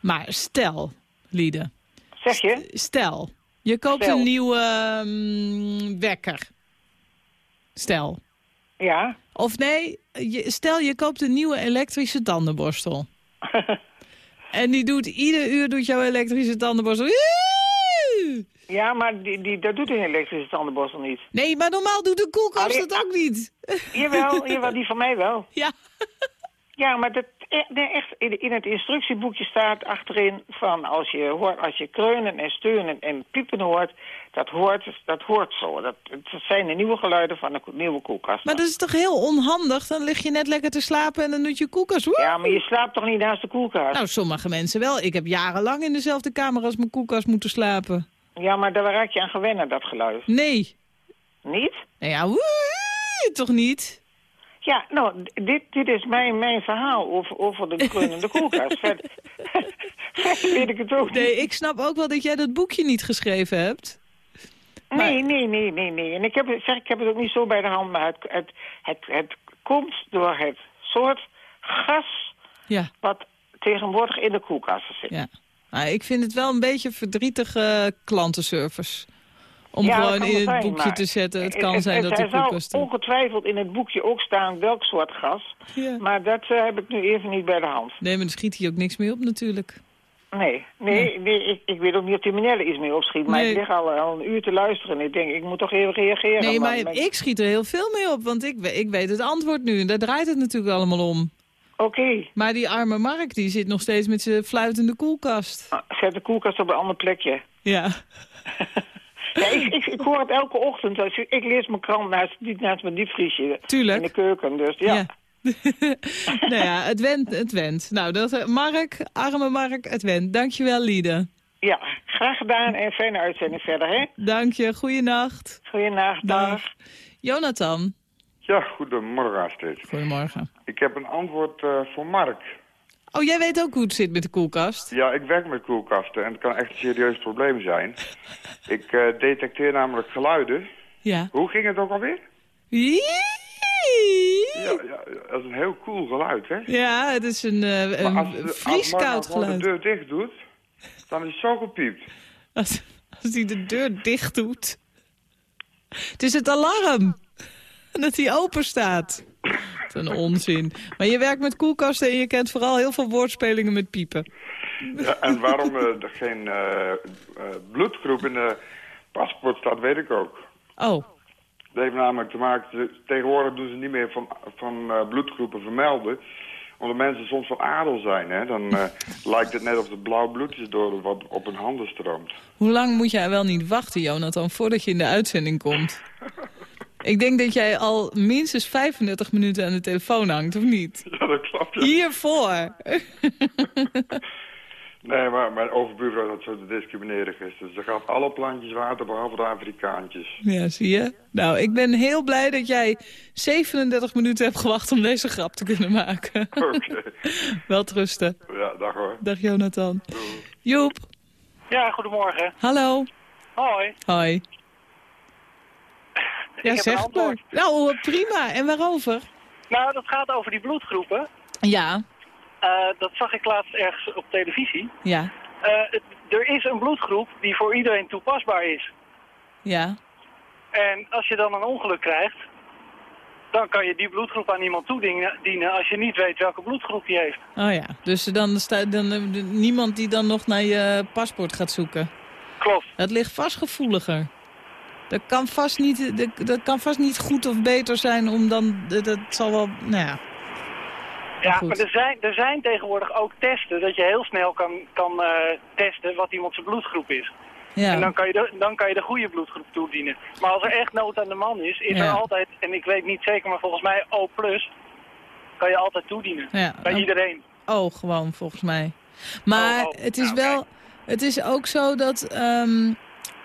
maar stel, Liede, Zeg je? stel, je koopt Stel. een nieuwe mm, wekker. Stel. Ja. Of nee, je, stel je koopt een nieuwe elektrische tandenborstel. en die doet ieder uur doet jouw elektrische tandenborstel. ja, maar die, die, dat doet een elektrische tandenborstel niet. Nee, maar normaal doet de koelkast Allee, dat ook niet. Jawel, jawel, die van mij wel. ja. Ja, maar dat, nee, echt, in, het instructieboekje staat achterin van als je, hoort, als je kreunen en steunen en piepen hoort, dat hoort, dat hoort zo. Dat, dat zijn de nieuwe geluiden van de nieuwe koelkast. Maar dat is toch heel onhandig? Dan lig je net lekker te slapen en dan doet je koelkast... woe! Ja, maar je slaapt toch niet naast de koelkast? Nou, sommige mensen wel. Ik heb jarenlang in dezelfde kamer als mijn koelkast moeten slapen. Ja, maar daar raak je aan gewennen, dat geluid. Nee. Niet? Nou ja, woe, toch niet? Ja, nou, dit, dit is mijn, mijn verhaal over, over de kreunende koelkast. Verder, weet ik het ook Nee, niet. ik snap ook wel dat jij dat boekje niet geschreven hebt. Nee, nee, nee, nee, nee. En ik heb, zeg, ik heb het ook niet zo bij de hand, maar het, het, het, het komt door het soort gas Ja, wat tegenwoordig in de koelkasten zit. ja. Maar ik vind het wel een beetje verdrietige klantenservice. Om Ja, gewoon in het zijn, boekje te zetten. Het kan het- zijn het- dat de koelkast... ongetwijfeld in het boekje ook staan welk soort gas. Ja. Maar dat eh, heb ik nu even niet bij de hand. Nee, maar er schiet hier ook niks mee op natuurlijk. Nee, nee, nee ik, ik weet ook niet of die iets mee opschiet. Maar Nee. ik lig al, al een uur te luisteren en ik denk, ik moet toch even reageren. Nee, maar ik schiet er heel veel mee op, want ik, ik weet het antwoord nu. En daar draait het natuurlijk allemaal om. Oké, Maar die arme Mark, die zit nog steeds met zijn fluitende koelkast. zet de koelkast op een ander plekje. Ja. Ja, ik, ik, ik hoor het elke ochtend. Als ik, ik lees mijn krant naast, niet naast mijn diepvriesje Tuurlijk. in de keuken. Dus ja, nou ja, het went, het went. Nou, dat, eh, Mark, arme Mark, het went. Dankjewel, Liede. ja, graag gedaan en fijne uitzending verder, hè? Dank je, goeienacht. Goeienacht, dag. Dag. Jonathan. Ja, goedemorgen Astrid. Goedemorgen. Ik heb een antwoord eh, voor Mark. Oh, jij weet ook hoe het zit met de koelkast? Ja, ik werk met koelkasten en het kan echt een serieus probleem zijn. Ik eh, detecteer namelijk geluiden Ja. Hoe ging het ook alweer? Ja, ja, dat is een heel cool geluid, hè? Ja, het is een, eh, een als, als vrieskoud geluid. de deur dicht doet, dan is het zo gepiept. Als, als hij de deur dicht doet. Het is het alarm. Dat hij open staat. Wat een onzin. Maar je werkt met koelkasten en je kent vooral heel veel woordspelingen met piepen. Ja, en waarom eh, er geen eh, eh, bloedgroep in de paspoort staat, weet ik ook. Oh, Dat heeft namelijk te maken... Tegenwoordig doen ze niet meer van, van bloedgroepen vermelden. Omdat mensen soms van adel zijn, hè. Dan lijkt het net of het blauw bloed is door wat op hun handen stroomt. hoe lang moet jij wel niet wachten, Jonathan, voordat je in de uitzending komt? Ik denk dat jij al minstens 35 minuten aan de telefoon hangt, of niet? Ja, dat klopt. Ja. Hiervoor. Nee, maar mijn overbuurvrouw dat zo discriminerig is. Dus ze gaat alle plantjes water behalve de Afrikaantjes. Ja, zie je? Nou, ik ben heel blij dat jij 37 minuten hebt gewacht om deze grap te kunnen maken. Oké. Wel rusten. Ja, dag hoor. Dag Jonathan. Joep, Ja, goedemorgen. hallo. Hoi. Hoi. Ja, zeg maar. Nou, prima. En waarover? Nou, dat gaat over die bloedgroepen. Ja, Eh, dat zag ik laatst ergens op televisie. ja, Eh, het- er is een bloedgroep die voor iedereen toepasbaar is. ja. En als je dan een ongeluk krijgt, dan kan je die bloedgroep aan iemand toedienen dienen als je niet weet welke bloedgroep die heeft. Oh ja, dus dan staat dan, eh, niemand die dan nog naar je paspoort gaat zoeken. Klopt. Dat ligt vast gevoeliger. Dat kan vast niet, dat, dat kan vast niet goed of beter zijn om dan... Dat, zal wel, nou ja. Ja, maar er zijn, er zijn tegenwoordig ook testen dat je heel snel kan, kan eh, testen wat iemand zijn bloedgroep is. ja. En dan kan, je de, dan kan je de goede bloedgroep toedienen. Maar als er echt nood aan de man is, is Ja. er altijd, en ik weet niet zeker, maar volgens mij O+, kan je altijd toedienen. Ja, Bij iedereen. Oh, gewoon, volgens mij. Maar Oh, oh, het is nou, wel... Het is ook zo dat... ehm,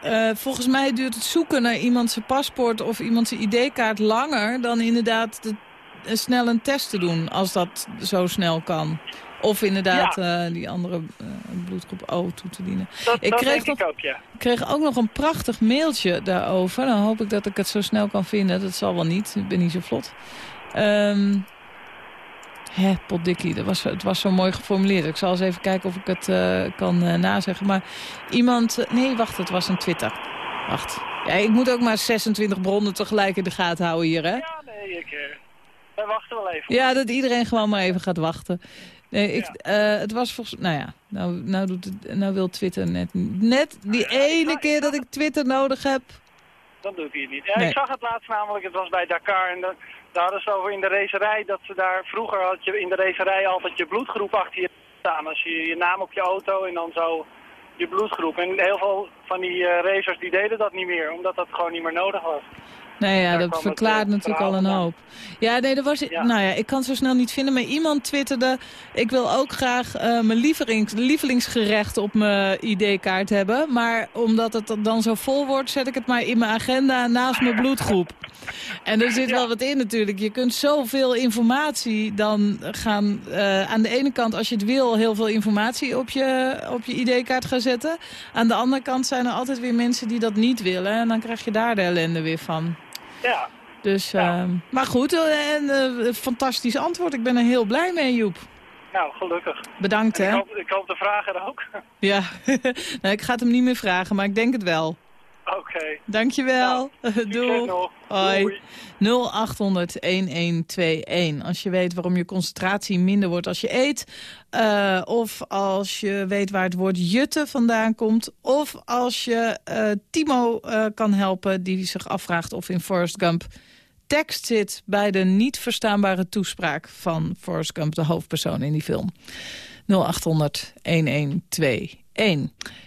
eh, volgens mij duurt het zoeken naar iemand zijn paspoort of iemand zijn ID-kaart langer... dan inderdaad de, eh, snel een test te doen, als dat zo snel kan. Of inderdaad eh, die andere bloedgroep O toe te dienen. Dat, Ik kreeg ik ook, ja. Kreeg ook nog een prachtig mailtje daarover. Dan hoop ik dat ik het zo snel kan vinden. Dat zal wel niet, ik ben niet zo vlot. Ehm hè, potdikkie, dat was, het was zo mooi geformuleerd. Ik zal eens even kijken of ik het eh, kan eh, nazeggen. Maar iemand... eh, nee, wacht, het was een Twitter. Wacht. Ja, ik moet ook maar 26 bronnen tegelijk in de gaten houden hier, hè? Ja, nee, ik... eh wij wachten wel even. Ja, dat iedereen gewoon maar even gaat wachten. Nee, ik, het was volgens... Nou ja, nou, nou, doet het, nou wil Twitter net... Net die ene keer dat ik Twitter nodig heb... Dan doet hij het niet. Ja, Nee. Ik zag het laatst namelijk, het was bij Dakar. En dat, daar hadden ze over in de racerij, dat ze daar... Vroeger had je in de racerij altijd je bloedgroep achter je staan. Als je je naam op je auto en dan zo je bloedgroep. En heel veel van die eh, racers die deden dat niet meer, omdat dat gewoon niet meer nodig was. Nee, ja, dat verklaart het, eh, natuurlijk al een hoop. Ja, nee, er was, Ja. nou ja, ik kan het zo snel niet vinden, maar iemand twitterde... ik wil ook graag eh, mijn lievelings, lievelingsgerecht op mijn ID-kaart hebben... maar omdat het dan zo vol wordt, zet ik het maar in mijn agenda naast mijn bloedgroep. En er zit wel wat in natuurlijk. Je kunt zoveel informatie dan gaan... eh, aan de ene kant, als je het wil, heel veel informatie op je, op je ID-kaart gaan zetten. Aan de andere kant zijn er altijd weer mensen die dat niet willen... en dan krijg je daar de ellende weer van. Ja, Dus, Ja. ehm, maar goed, eh, en eh, fantastisch antwoord. Ik ben er heel blij mee, Joep. nou, gelukkig. Bedankt, ik, hè. hoop, ik hoop de vragen ook. Ja, nou, ik ga het hem niet meer vragen, maar ik denk het wel. Oké. Dankjewel. Succes Doei. nog. Hoi. Doei. 0800-1121. Als je weet waarom je concentratie minder wordt als je eet. eh, of als je weet waar het woord jutte vandaan komt. Of als je eh, Timo eh, kan helpen die zich afvraagt of in Forrest Gump tekst zit bij de niet verstaanbare toespraak van Forrest Gump, de hoofdpersoon in die film. 0800-1121.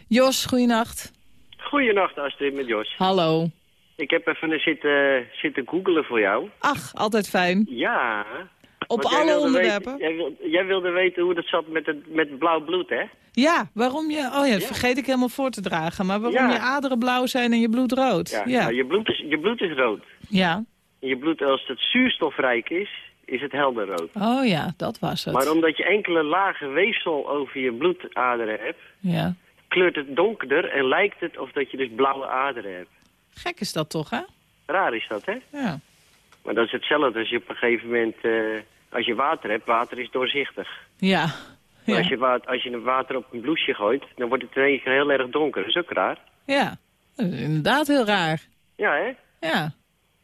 Jos, goeienacht. Goeienacht Astrid met Jos. Hallo. Ik heb even zitten, zitten googelen voor jou. Ach, altijd fijn. Ja. Op jij alle wilde onderwerpen? Weten, jij, wil- jij wilde weten hoe dat zat met, het, met blauw bloed, hè? Ja, waarom je... Oh ja, dat vergeet ik helemaal voor te dragen. Maar waarom Ja. je aderen blauw zijn en je bloed rood. Ja. Ja. Nou, je, bloed is, je bloed is rood. Ja. En je bloed, als het zuurstofrijk is, is het helder rood. Oh ja, dat was het. Maar omdat je enkele lagen weefsel over je bloedaderen hebt, Ja. Kleurt het donkerder en lijkt het of dat je dus blauwe aderen hebt. Gek is dat toch, hè? Raar is dat, hè? Ja. Maar dat is hetzelfde als je op een gegeven moment... eh, als je water hebt, water is doorzichtig. Ja. Als, je wa- als je een water op een bloesje gooit, dan wordt het in één keer heel erg donker. Dat is ook raar. Ja. Dat is inderdaad heel raar. Ja, hè? Ja.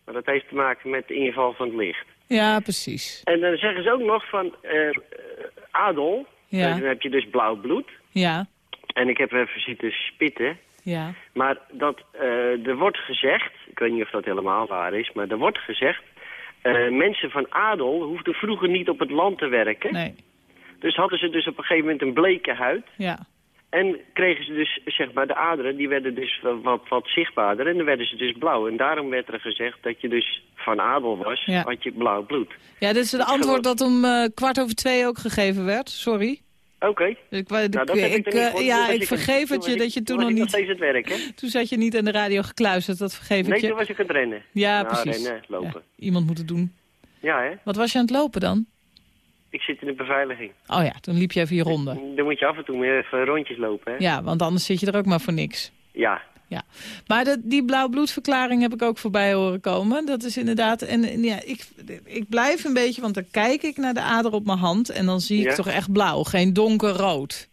Maar dat heeft te maken met de inval van het licht. Ja, precies. En dan zeggen ze ook nog van eh, adel. Ja. Dan heb je dus blauw bloed. Ja. En ik heb even zitten spitten. Ja. Maar dat, eh, er wordt gezegd, ik weet niet of dat helemaal waar is, maar er wordt gezegd... eh, mensen van adel hoefden vroeger niet op het land te werken. Nee. Dus hadden ze dus op een gegeven moment een bleke huid. Ja. En kregen ze dus, zeg maar, de aderen, die werden dus wat, wat, zichtbaarder. En dan werden ze dus blauw. En daarom werd er gezegd dat je dus van adel was, Ja. had je blauw bloed. Ja, dit is het antwoord dat om eh, kwart over twee ook gegeven werd. Sorry. Oké. Ik, wa- Nou, dat heb ik ik, eh, gehoord. ja, Toen ik ik- vergeef toen het je dat ik- je toen toen nog ik niet... nog steeds aan het werk, hè? Toen zat je niet aan de radio gekluisterd, dat vergeef ik Nee, je. toen was ik aan het rennen. Ja, Nou, precies. rennen, lopen. Iemand moet het doen. Ja, hè? Wat was je aan het lopen dan? Ik zit in de beveiliging. Oh ja, toen liep je even je ronde. Dan moet je af en toe weer even rondjes lopen, hè? Ja, want anders zit je er ook maar voor niks. Ja. Ja. Maar dat, die blauwbloedverklaring heb ik ook voorbij horen komen. Dat is inderdaad... En, ja, ik, ik blijf een beetje... Want dan kijk ik naar de ader op mijn hand... en dan zie ik Ja. toch echt blauw. Geen donkerrood.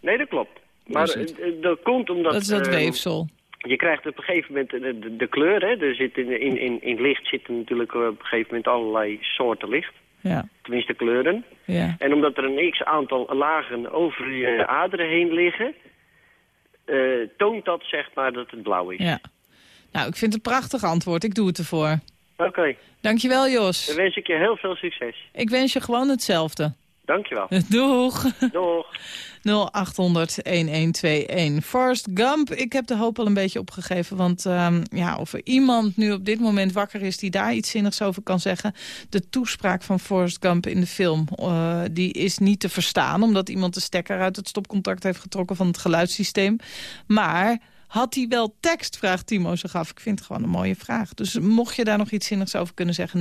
Nee, dat klopt. Maar eh, eh, dat komt omdat... Dat is dat eh, weefsel. Je krijgt op een gegeven moment de, de, de kleur, hè. Er zit in, in, in, in licht zitten natuurlijk op een gegeven moment allerlei soorten licht. Ja. Tenminste kleuren. Ja. En omdat er een x-aantal lagen over je aderen heen liggen... eh, toont dat zeg maar dat het blauw is. ja. Nou, ik vind het een prachtig antwoord. Ik doe het ervoor. Oké. Dankjewel, Jos. Dan wens ik je heel veel succes. Ik wens je gewoon hetzelfde. Dankjewel. Doeg. Doeg. 0800-1121. Forrest Gump, ik heb de hoop al een beetje opgegeven. Want ehm, ja, of er iemand nu op dit moment wakker is die daar iets zinnigs over kan zeggen. De toespraak van Forrest Gump in de film, eh, die is niet te verstaan. Omdat iemand de stekker uit het stopcontact heeft getrokken van het geluidssysteem. Maar... Had hij wel tekst, vraagt Timo zich af. Ik vind het gewoon een mooie vraag. Dus mocht je daar nog iets zinnigs over kunnen zeggen...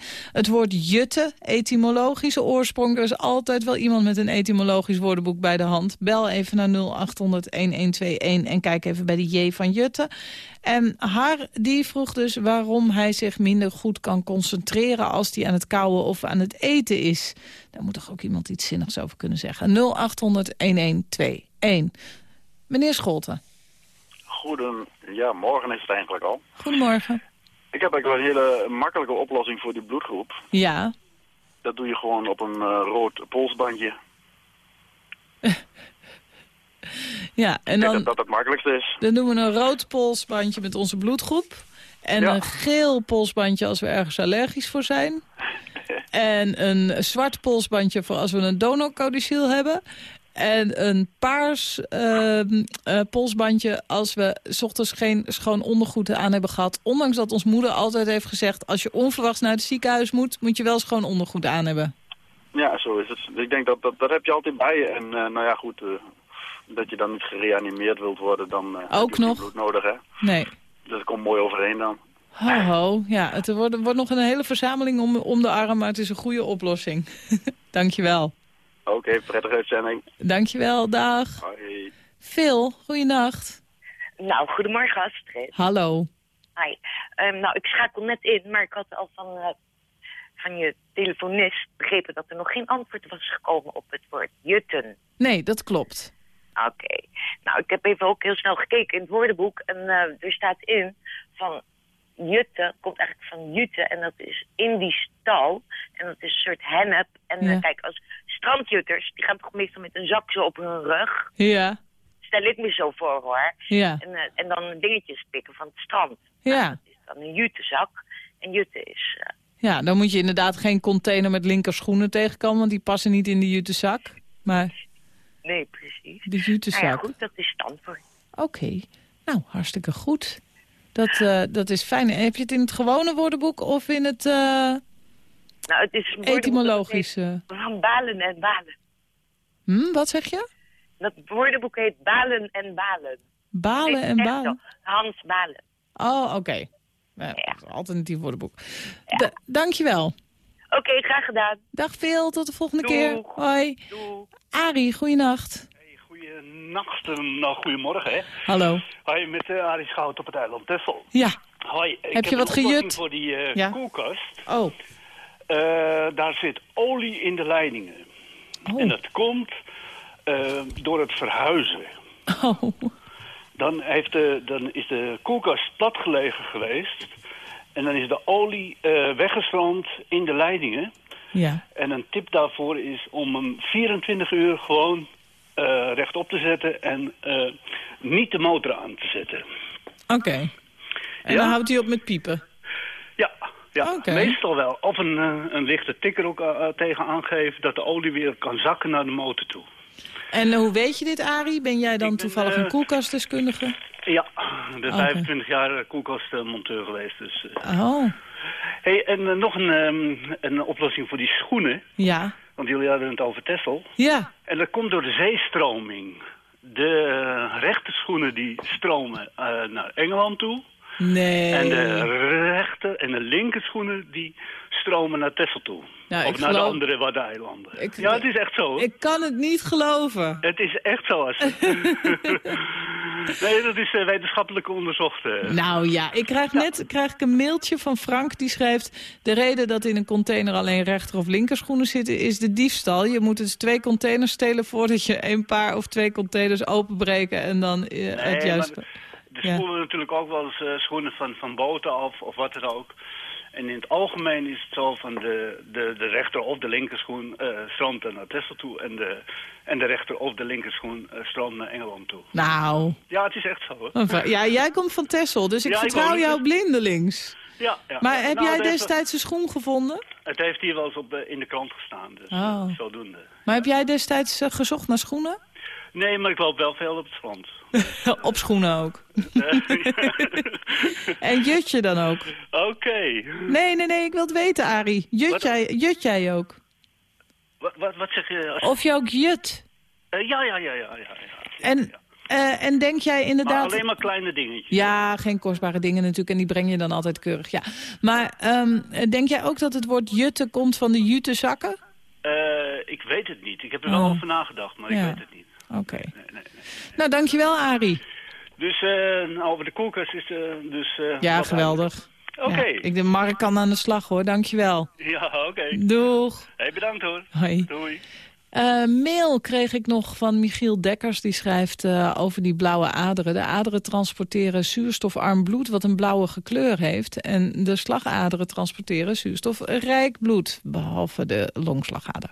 0800-1121. Het woord jutte, etymologische oorsprong. Er is altijd wel iemand met een etymologisch woordenboek bij de hand. Bel even naar 0800-1121 en kijk even bij de J van Jutte. En haar, die vroeg dus waarom hij zich minder goed kan concentreren... als hij aan het kauwen of aan het eten is. Daar moet toch ook iemand iets zinnigs over kunnen zeggen. 0800-1121. Meneer Scholten. Goeden, ja, morgen is het eigenlijk al. Goedemorgen. Ik heb eigenlijk wel een hele makkelijke oplossing voor die bloedgroep. Ja, Dat doe je gewoon op een eh, rood polsbandje. ja. en Ik denk dan, dat dat het makkelijkste is. dan doen we een rood polsbandje met onze bloedgroep. En Ja. een geel polsbandje als we ergens allergisch voor zijn. en een zwart polsbandje voor als we een donorcodicil hebben. En een paars ehm, eh, polsbandje als we 's ochtends geen schoon ondergoed aan hebben gehad. Ondanks dat ons moeder altijd heeft gezegd... als je onverwachts naar het ziekenhuis moet, moet je wel schoon ondergoed aan hebben. Ja, zo is het. Ik denk dat dat, dat heb je altijd bij je. En eh, nou ja, goed, eh, dat je dan niet gereanimeerd wilt worden, dan heb Ook nog? bloed nodig, hè. Nee. Dus dat komt mooi overheen dan. Ho, ho. Ja, het wordt, wordt nog een hele verzameling om, om de arm, maar het is een goede oplossing. Dankjewel. Oké, prettige uitzending. Dankjewel, dag. Hoi. Phil, goeienacht. Nou, goedemorgen Astrid. Hallo. Hi. Ehm, nou, ik schakel net in, maar ik had al van, eh, van je telefonist begrepen dat er nog geen antwoord was gekomen op het woord jutten. Nee, dat klopt. Oké. Nou, ik heb even ook heel snel gekeken in het woordenboek en eh, er staat in van jutte komt eigenlijk van jute en dat is Indisch taal en dat is een soort hennep. En eh, kijk, als strandjutters, die gaan toch meestal met een zak zo op hun rug. Ja, Stel ik me zo voor hoor. ja, En, eh, en dan dingetjes pikken van het strand. ja. Dan een jutezak. En jutte is... eh, Ja, dan moet je inderdaad geen container met linkerschoenen tegenkomen, want die passen niet in de jutezak. Maar nee, precies. de Nou ja, jutezak. goed, dat is het antwoord. Oké, nou, hartstikke goed. Dat, eh, dat is fijn. Heb je het in het gewone woordenboek of in het Nou, het is heet Van balen en balen. Hm, wat zeg je? Dat woordenboek heet Balen en Balen. Balen en balen? Hans Balen. Oh, oké. Nou, Alternatief woordenboek. Da- dankjewel. Oké, graag gedaan. Dag veel, tot de volgende Doeg. keer. Hoi. Arie, goeienacht. Goeienacht, eh, nou goedemorgen hè. Hallo. Hoi, met uh, Arie Schout op het eiland Texel. Ja. Hoi, ik Heb je wat gejut? voor die eh, Ja. koelkast. Oh. Eh, daar zit olie in de leidingen. Oh. En dat komt eh, door het verhuizen. Oh. Dan, heeft de, dan is de koelkast platgelegen geweest. En dan is de olie eh weggestroomd in de leidingen. Ja. En een tip daarvoor is om hem 24 uur gewoon eh, rechtop te zetten en niet de motor aan te zetten. Oké. En Ja? dan houdt hij op met piepen. Ja, meestal wel. Of een, eh, een lichte tikker ook eh, tegen aangeven dat de olie weer kan zakken naar de motor toe. En eh, hoe weet je dit, Arie? Ben jij dan toevallig een eh, koelkastdeskundige? Ja, de Oké. 25 jaar koelkastmonteur geweest. Dus, eh. Oh. hey, en eh, nog een, ehm, een oplossing voor die schoenen. Ja. Want jullie hadden het over Tessel. Ja. En dat komt door de zeestroming. De eh, rechte schoenen die stromen eh, naar Engeland toe. Nee. En de rechter en de linker schoenen die stromen naar Texel toe. Nou, of naar de andere Waddeneilanden. Ik- ja, het is echt zo. hoor. Ik kan het niet geloven. Het is echt zo. Als... nee, dat is eh, wetenschappelijk onderzocht. eh. Nou ja, ik krijg net krijg ik een mailtje van Frank die schrijft... de reden dat in een container alleen rechter- of linkerschoenen zitten... is de diefstal. Je moet dus twee containers stelen voordat je een paar of twee containers openbreken... en dan eh, het juiste... maar Er Ja. spoelen natuurlijk ook wel eens eh, schoenen van, van boten af of wat dan ook. En in het algemeen is het zo van de, de, de rechter of de linkerschoen eh stroomt naar Texel toe. En de, en de rechter of de linkerschoen eh, stroomt naar Engeland toe. Nou, Ja, het is echt zo hoor. ja, jij komt van Tessel, dus ik Ja, vertrouw jou blindelings. Ja, ja. Maar heb Nou, jij het heeft- destijds een schoen gevonden? Het heeft hier wel eens op, in de krant gestaan, dus Oh. zodoende. Maar heb jij destijds gezocht naar schoenen? Nee, maar ik loop wel veel op het strand. Op schoenen ook. En jut je dan ook? Oké. Nee, nee, nee, ik wil het weten, Arie. Jut Wat? jij, jut jij ook? Wat, wat, wat zeg je? Als... Of je ook jut? Eh, ja, ja, ja, ja, ja. ja. En, eh, en denk jij Maar inderdaad... alleen maar kleine dingetjes. Ja, geen kostbare dingen natuurlijk. En die breng je dan altijd keurig, ja. Maar ehm, denk jij ook dat het woord jutte komt van de jute zakken? Eh, ik weet het niet. Ik heb er wel Oh. over nagedacht, maar Ja. ik weet het niet. Oké. Nou, dankjewel, Arie. Dus eh, over de koelkast is eh, dus... eh, Ja, geweldig. Oké. Ja, ik de Mark kan aan de slag, hoor. Dankjewel. Ja, oké. Doeg. Hey, bedankt hoor. Hoi. Doei. Eh, mail kreeg ik nog van Michiel Dekkers. Die schrijft eh, over die blauwe aderen. De aderen transporteren zuurstofarm bloed wat een blauwige kleur heeft. En de slagaderen transporteren zuurstofrijk bloed. Behalve de longslagader.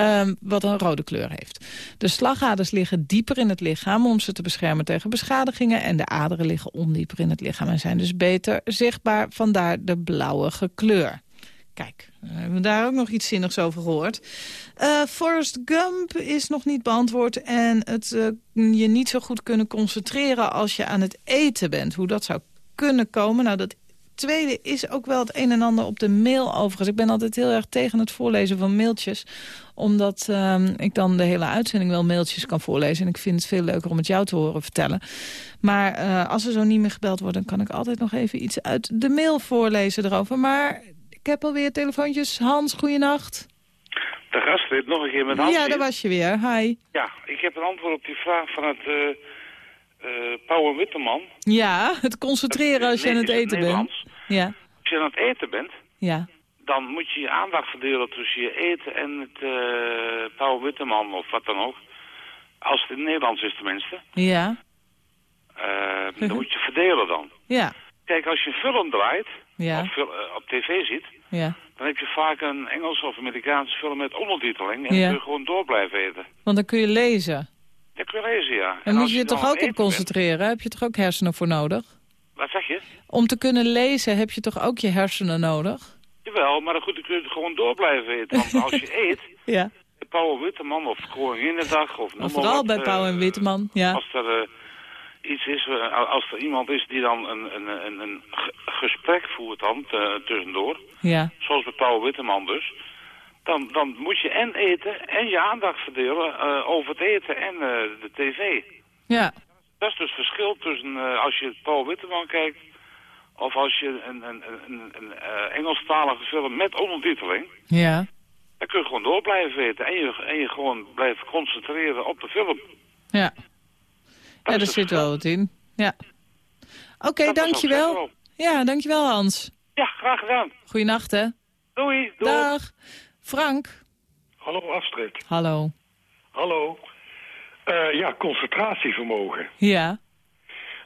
Ehm, wat een rode kleur heeft. De slagaders liggen dieper in het lichaam om ze te beschermen tegen beschadigingen. En de aderen liggen ondieper in het lichaam en zijn dus beter zichtbaar. Vandaar de blauwige kleur. Kijk, we hebben daar ook nog iets zinnigs over gehoord. Eh Forrest Gump is nog niet beantwoord. En het eh, je niet zo goed kunnen concentreren als je aan het eten bent. Hoe dat zou kunnen komen. Nou, dat tweede is ook wel het een en ander op de mail overigens. Ik ben altijd heel erg tegen het voorlezen van mailtjes. Omdat ehm, ik dan de hele uitzending wel mailtjes kan voorlezen. En ik vind het veel leuker om het jou te horen vertellen. Maar eh, als er zo niet meer gebeld wordt... dan kan ik altijd nog even iets uit de mail voorlezen erover. Maar ik heb alweer telefoontjes. Hans, goeienacht. De gast nog een keer met Hans Ja, daar was je weer. Hi. Ja, ik heb een antwoord op die vraag van het uh, uh, Pauw Witteman. Ja, het concentreren als je Nee, aan het eten bent. Ja, Als je aan het eten bent, ja. dan moet je je aandacht verdelen tussen je eten en het uh, Pauw Witteman of wat dan ook. Als het in het Nederlands is tenminste. Ja. Uh, dan moet je verdelen dan. Ja. Kijk, als je een film draait, Ja. of uh, op tv ziet, Ja. dan heb je vaak een Engelse of Amerikaanse film met ondertiteling. En Ja. dan kun je gewoon door blijven eten. Want dan kun je lezen. Dat kun je lezen, ja. En moet je je dan toch ook op bent- concentreren? Heb je toch ook hersenen voor nodig? Wat zeg je? Om te kunnen lezen heb je toch ook je hersenen nodig? Jawel, maar dan goed, dan kun je gewoon door blijven eten. Want als je eet, Ja. Pauw Witteman of Koninginnedag of Maar vooral bij eh, Pauw en Witteman. Ja. Als er eh, iets is, eh, als er iemand is die dan een, een, een, een ge- gesprek voert dan tussendoor, Ja. zoals bij Pauw Witteman dus, dan, dan moet je en eten en je aandacht verdelen over het eten en de tv. Ja. Dat is dus het verschil tussen als je Paul Witteman kijkt of als je een, een, een, een, eh, Engelstalige film met ondertiteling. Ja. Dan kun je gewoon door blijven eten en je, en je gewoon blijft concentreren op de film. Ja. Ja, daar zit wel wat in. Ja. Oké, dankjewel. Ja, dankjewel Hans. Ja, graag gedaan. Goeienacht hè. Doei. doei. Dag. Frank. Hallo Astrid. Hallo. Hallo. Eh, ja, concentratievermogen. Ja.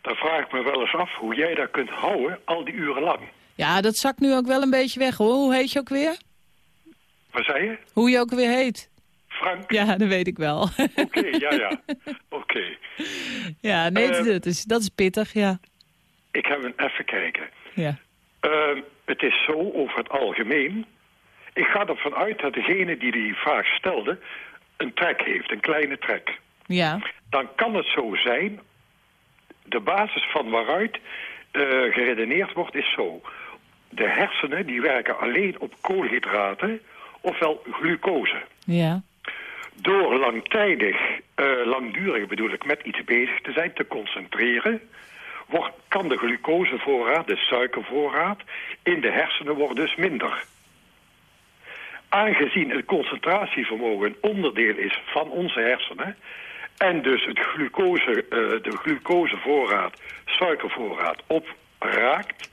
Dan vraag ik me wel eens af hoe jij dat kunt houden al die uren lang. Ja, dat zakt nu ook wel een beetje weg hoor. Hoe heet je ook weer? Wat zei je? Hoe je ook weer heet. Frank? Ja, dat weet ik wel. Oké, ja, ja. Oké. Ja, nee, Eh, dat, is, dat is pittig, ja. Ik heb een even kijken. Ja. Ehm, het is zo over het algemeen. Ik ga ervan uit dat degene die die vraag stelde... een trek heeft, een kleine trek. Ja. Dan kan het zo zijn... de basis van waaruit eh, geredeneerd wordt is zo. De hersenen die werken alleen op koolhydraten... ofwel glucose. Ja. Door langtijdig, eh, langdurig bedoel ik, met iets bezig te zijn, te concentreren... Wordt, kan de glucosevoorraad, de suikervoorraad, in de hersenen wordt dus minder. Aangezien het concentratievermogen een onderdeel is van onze hersenen... en dus het glucose, eh, de glucosevoorraad, suikervoorraad opraakt...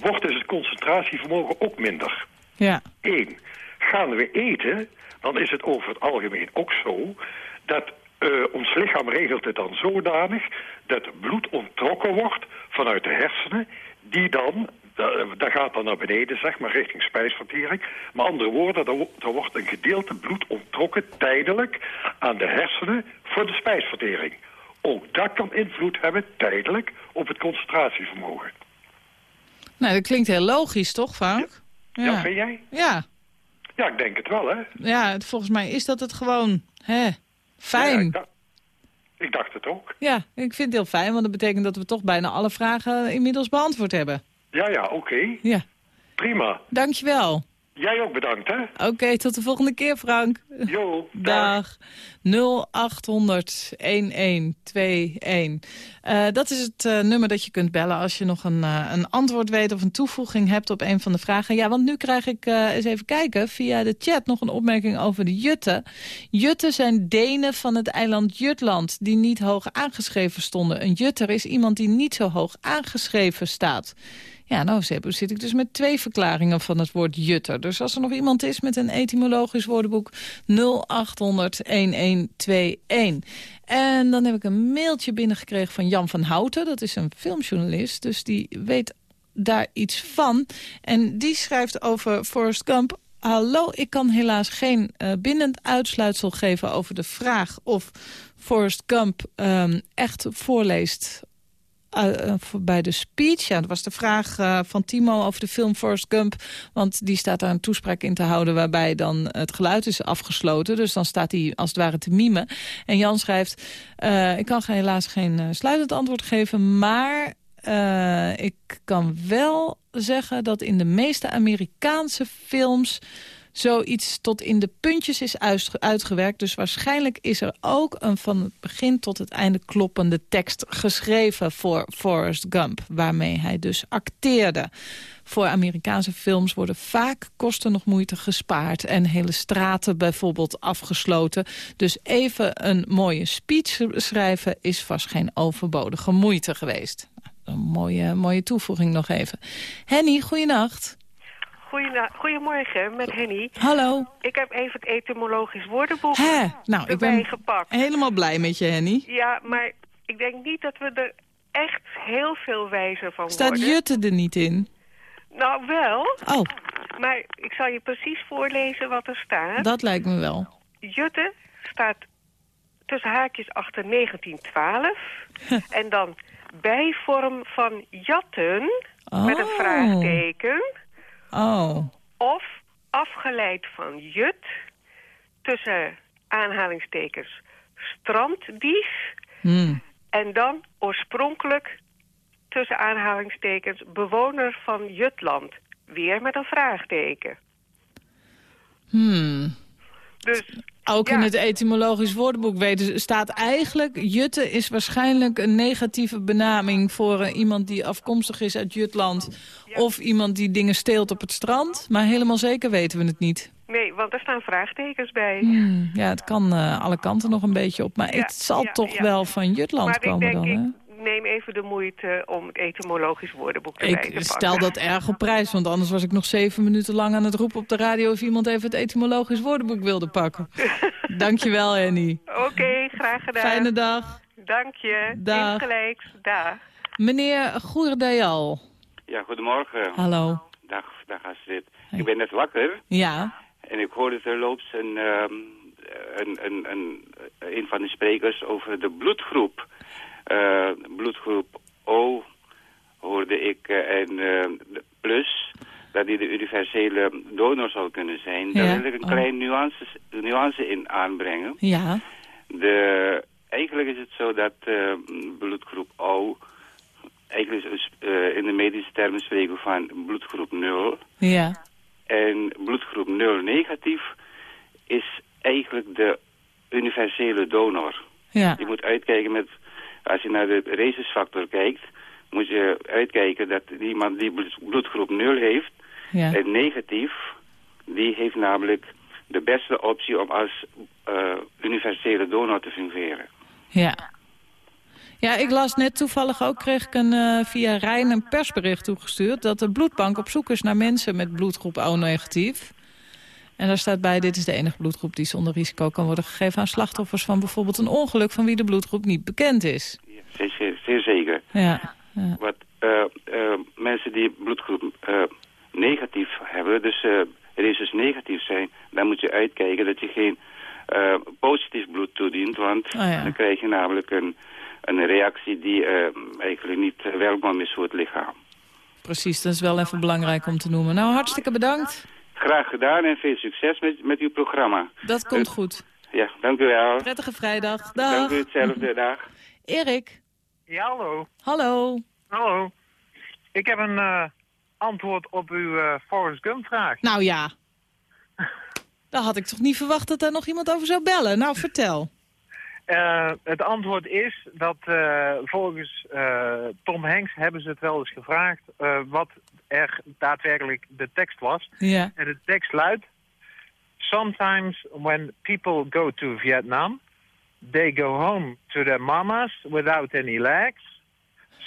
wordt dus het concentratievermogen ook minder. Ja. Eén, gaan we eten, dan is het over het algemeen ook zo... dat eh, ons lichaam regelt het dan zodanig dat bloed onttrokken wordt vanuit de hersenen... die dan, da- dat gaat dan naar beneden, zeg maar, richting spijsvertering. Met andere woorden, er, wo- wordt een gedeelte bloed onttrokken tijdelijk aan de hersenen voor de spijsvertering. Ook dat kan invloed hebben tijdelijk op het concentratievermogen. Nou, dat klinkt heel logisch, toch, Frank? Ja, vind jij? Ja. Ja, ik denk het wel, hè? Ja, volgens mij is dat het gewoon. Hè? Fijn. Ja, ik, dacht, ik dacht het ook. Ja, ik vind het heel fijn, want dat betekent dat we toch bijna alle vragen inmiddels beantwoord hebben. Ja, ja, oké. Ja. Prima. Dankjewel. Jij ook bedankt, hè? Oké, tot de volgende keer, Frank. Jo, dag. 0800 1121. Eh, dat is het eh, nummer dat je kunt bellen als je nog een, eh, een antwoord weet of een toevoeging hebt op een van de vragen. Ja, want nu krijg ik eens even kijken via de chat nog een opmerking over de Jutten. Jutten zijn Denen van het eiland Jutland die niet hoog aangeschreven stonden. Een Jutter is iemand die niet zo hoog aangeschreven staat. Ja, nou zit ik dus met twee verklaringen van het woord jutter. Dus als er nog iemand is met een etymologisch woordenboek 0800-1121. En dan heb ik een mailtje binnengekregen van Jan van Houten. Dat is een filmjournalist, dus die weet daar iets van. En die schrijft over Forrest Gump... Hallo, ik kan helaas geen eh, bindend uitsluitsel geven over de vraag of Forrest Gump ehm, echt voorleest uh, voor- bij de speech. Ja, dat was de vraag uh, van Timo over de film Forrest Gump. Want die staat daar een toespraak in te houden... waarbij dan het geluid is afgesloten. Dus dan staat hij als het ware te mimen. En Jan schrijft... ik kan helaas geen sluitend antwoord geven... maar ik kan wel zeggen dat in de meeste Amerikaanse films zoiets tot in de puntjes is uitgewerkt. Dus waarschijnlijk is er ook een van het begin tot het einde kloppende tekst geschreven voor Forrest Gump. Waarmee hij dus acteerde. Voor Amerikaanse films worden vaak kosten nog moeite gespaard. En hele straten bijvoorbeeld afgesloten. Dus even een mooie speech schrijven is vast geen overbodige moeite geweest. Een mooie, mooie toevoeging nog even. Henny, goeienacht. Goedemorgen, met Henny. Hallo. Ik heb even het etymologisch woordenboek Hè? Nou, ik ben gepakt. helemaal blij met je, Henny. Ja, maar ik denk niet dat we er echt heel veel wijzer van Staat worden. Jutte er niet in? Nou, wel. Oh. Maar ik zal je precies voorlezen wat er staat. Dat lijkt me wel. Jutte staat tussen haakjes achter 1912. en dan bijvorm van jatten met een Oh. vraagteken. Oh. Of afgeleid van jut tussen aanhalingstekens stranddief. Hmm. En dan oorspronkelijk tussen aanhalingstekens bewoner van Jutland. Weer met een vraagteken. Hmm. Dus Ook in het etymologisch woordenboek weten, staat eigenlijk... Jutte is waarschijnlijk een negatieve benaming voor eh, iemand die afkomstig is uit Jutland. Of iemand die dingen steelt op het strand. Maar helemaal zeker weten we het niet. Nee, want er staan vraagtekens bij. Hmm, ja, het kan eh, alle kanten nog een beetje op. Maar Ja, het zal toch wel van Jutland maar komen ik denk, dan, hè? Ik neem even de moeite om het etymologisch woordenboek erbij te Ik pakken. stel dat erg op prijs, want anders was ik nog zeven minuten lang aan het roepen op de radio... of iemand even het etymologisch woordenboek wilde pakken. Dankjewel, Annie. Oké, graag gedaan. Fijne dag. Dank je. Dag. Insgelijks. Dag. Meneer Goerdejal. Ja, goedemorgen. Hallo. Dag, dag Astrid. Ik ben net wakker Ja. en ik hoorde terloops een, ehm, een, een, een, een van de sprekers over de bloedgroep. Eh, bloedgroep O hoorde ik eh, en eh, plus dat die de universele donor zou kunnen zijn. Daar Ja, wil ik een oh. klein nuance, nuance in aanbrengen. Ja. De, eigenlijk is het zo dat bloedgroep O... Eigenlijk is, in de medische termen spreken we van bloedgroep 0. Ja. En bloedgroep 0 negatief is eigenlijk de universele donor. Ja. Je moet uitkijken met... Als je naar de racesfactor kijkt... moet je uitkijken dat iemand die bloed- bloedgroep 0 heeft... Ja. en negatief... die heeft namelijk de beste optie om als eh, universele donor te fungeren. Ja. Ja, ik las net toevallig ook, kreeg ik een, eh, via Rijn een persbericht toegestuurd... dat de bloedbank op zoek is naar mensen met bloedgroep O-negatief. En daar staat bij, dit is de enige bloedgroep die zonder risico kan worden gegeven... aan slachtoffers van bijvoorbeeld een ongeluk van wie de bloedgroep niet bekend is. Zeer, zeer, zeer zeker. Ja. ja. Wat eh, eh, mensen die bloedgroep eh, negatief hebben, dus uh, negatief zijn, dan moet je uitkijken dat je geen positief bloed toedient, want Oh ja. dan krijg je namelijk een, een reactie die eigenlijk niet welkom is voor het lichaam. Precies, dat is wel even belangrijk om te noemen. Nou, hartstikke bedankt. Graag gedaan en veel succes met, met uw programma. Dat komt goed. Ja, dank u wel. Prettige vrijdag. Dag. Dank u hetzelfde, dag. Erik. Ja, hallo. Hallo. Hallo. Ik heb een eh, antwoord op uw eh Forrest Gump vraag. Nou ja. Daar had ik toch niet verwacht dat daar nog iemand over zou bellen. Nou, vertel. Eh, het antwoord is dat eh, volgens eh, Tom Hanks hebben ze het wel eens gevraagd wat er daadwerkelijk de tekst was. En de tekst luidt, Sometimes when people go to Vietnam, they go home to their mamas without any legs.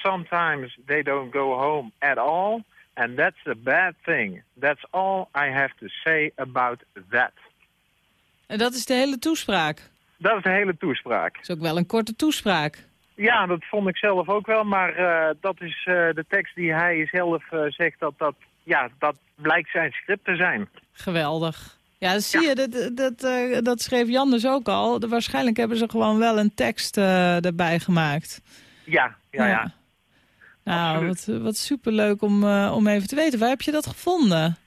Sometimes they don't go home at all. And that's a bad thing. That's all I have to say about that. En dat is de hele toespraak. Dat is de hele toespraak. is ook wel een korte toespraak. Ja, dat vond ik zelf ook wel. Maar eh, dat is eh, de tekst die hij zelf eh, zegt dat dat... Ja, dat blijkt zijn script te zijn. Geweldig. Ja, dat zie je, dat, dat, dat schreef Jan dus ook al. De- waarschijnlijk hebben ze gewoon wel een tekst erbij gemaakt. Ja, ja, ja. Nou, wat, wat superleuk om, om even te weten. Waar heb je dat gevonden?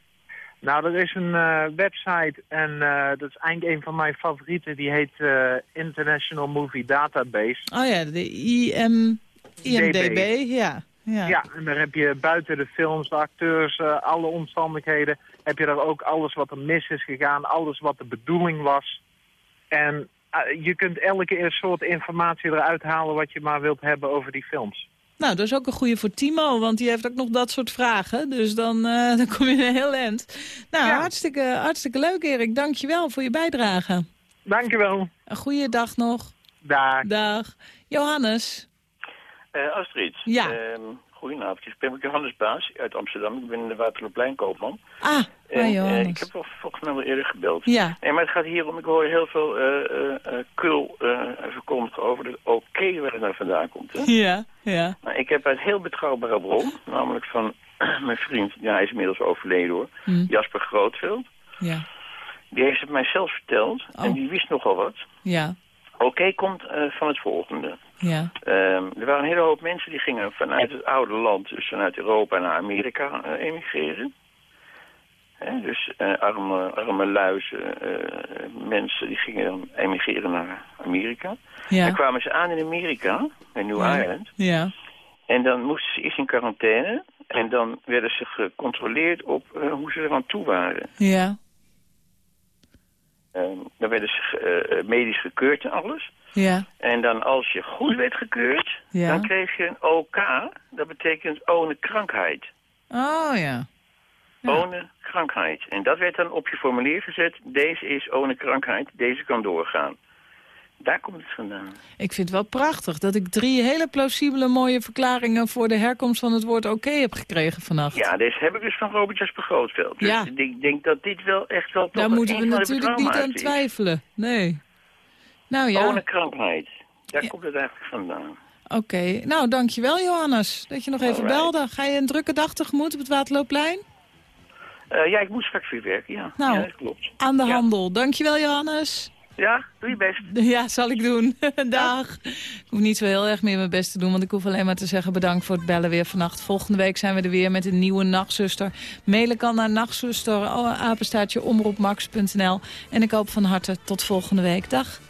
Nou, er is een eh, website en eh, dat is eigenlijk een van mijn favorieten. Die heet eh, International Movie Database. Oh ja, de IM, IMDB, ja. ja. Ja. en daar heb je buiten de films, de acteurs, alle omstandigheden... heb je daar ook alles wat er mis is gegaan, alles wat de bedoeling was. En je kunt elke soort informatie eruit halen wat je maar wilt hebben over die films. Nou, dat is ook een goede voor Timo, want die heeft ook nog dat soort vragen. Dus dan, eh, dan kom je een heel eind. Nou, hartstikke, hartstikke leuk Erik. Dank je wel voor je bijdrage. Dank je wel. Een goede dag nog. Dag. Dag. Johannes. Eh, Astrid. Ja. Ehm, goedenavond. Ik ben Johannes Baas uit Amsterdam. Ik ben de Waterloopplein koopman. Ah, En, eh, ik heb wel volgens mij wel eerder gebeld. Ja. Nee, maar het gaat hier om, ik hoor heel veel eh eh, eh, kul verkondigd over het oké waar het naar vandaan komt. Hè? Ja, ja. Maar ik heb uit heel betrouwbare bron, namelijk van mijn vriend, ja hij is inmiddels overleden hoor, Hm. Jasper Grootveld. Ja. Die heeft het mij zelf verteld en Oh. die wist nogal wat. Ja, Oké komt van het volgende. Ja. Ehm, er waren een hele hoop mensen die gingen vanuit het oude land, dus vanuit Europa naar Amerika eh, emigreren. Dus eh, arme, arme luizen, eh, mensen die gingen emigreren naar Amerika. Ja. Dan kwamen ze aan in Amerika, in New Ja. Ireland. Ja. En dan moesten ze eerst in quarantaine. En dan werden ze gecontroleerd op hoe ze eraan toe waren. Ja. Ehm, dan werden ze eh, eh, medisch gekeurd en alles. Ja. En dan als je goed werd gekeurd, Ja. dan kreeg je een OK. Dat betekent ohne krankheid. Oh ja. Ohne krankheid. En dat werd dan op je formulier gezet. Deze is ohne krankheid, deze kan doorgaan. Daar komt het vandaan. Ik vind het wel prachtig dat ik drie hele plausibele mooie verklaringen... voor de herkomst van het woord oké heb gekregen vannacht. Ja, deze heb ik dus van Robert Jasper Grootveld. Dus Ja. ik denk dat dit wel echt wel... Daar moeten we natuurlijk niet aan twijfelen. Nee. Nou ja, Ohne krankheid. Daar komt het eigenlijk vandaan. oké. Nou, dankjewel Johannes dat je nog even Alright. belde. Ga je een drukke dag tegemoet op het Waterloopplein? Eh, ja, ik moet straks weer werken, ja. Nou, ja, dat klopt. Aan de handel. Dankjewel Johannes. Ja, doe je best. Ja, zal ik doen. Dag. Ik hoef niet zo heel erg meer mijn best te doen, want ik hoef alleen maar te zeggen bedankt voor het bellen weer vannacht. Volgende week zijn we er weer met een nieuwe Nachtzuster. Mailen kan naar nachtzuster, omroepmax.nl. En ik hoop van harte tot volgende week. Dag.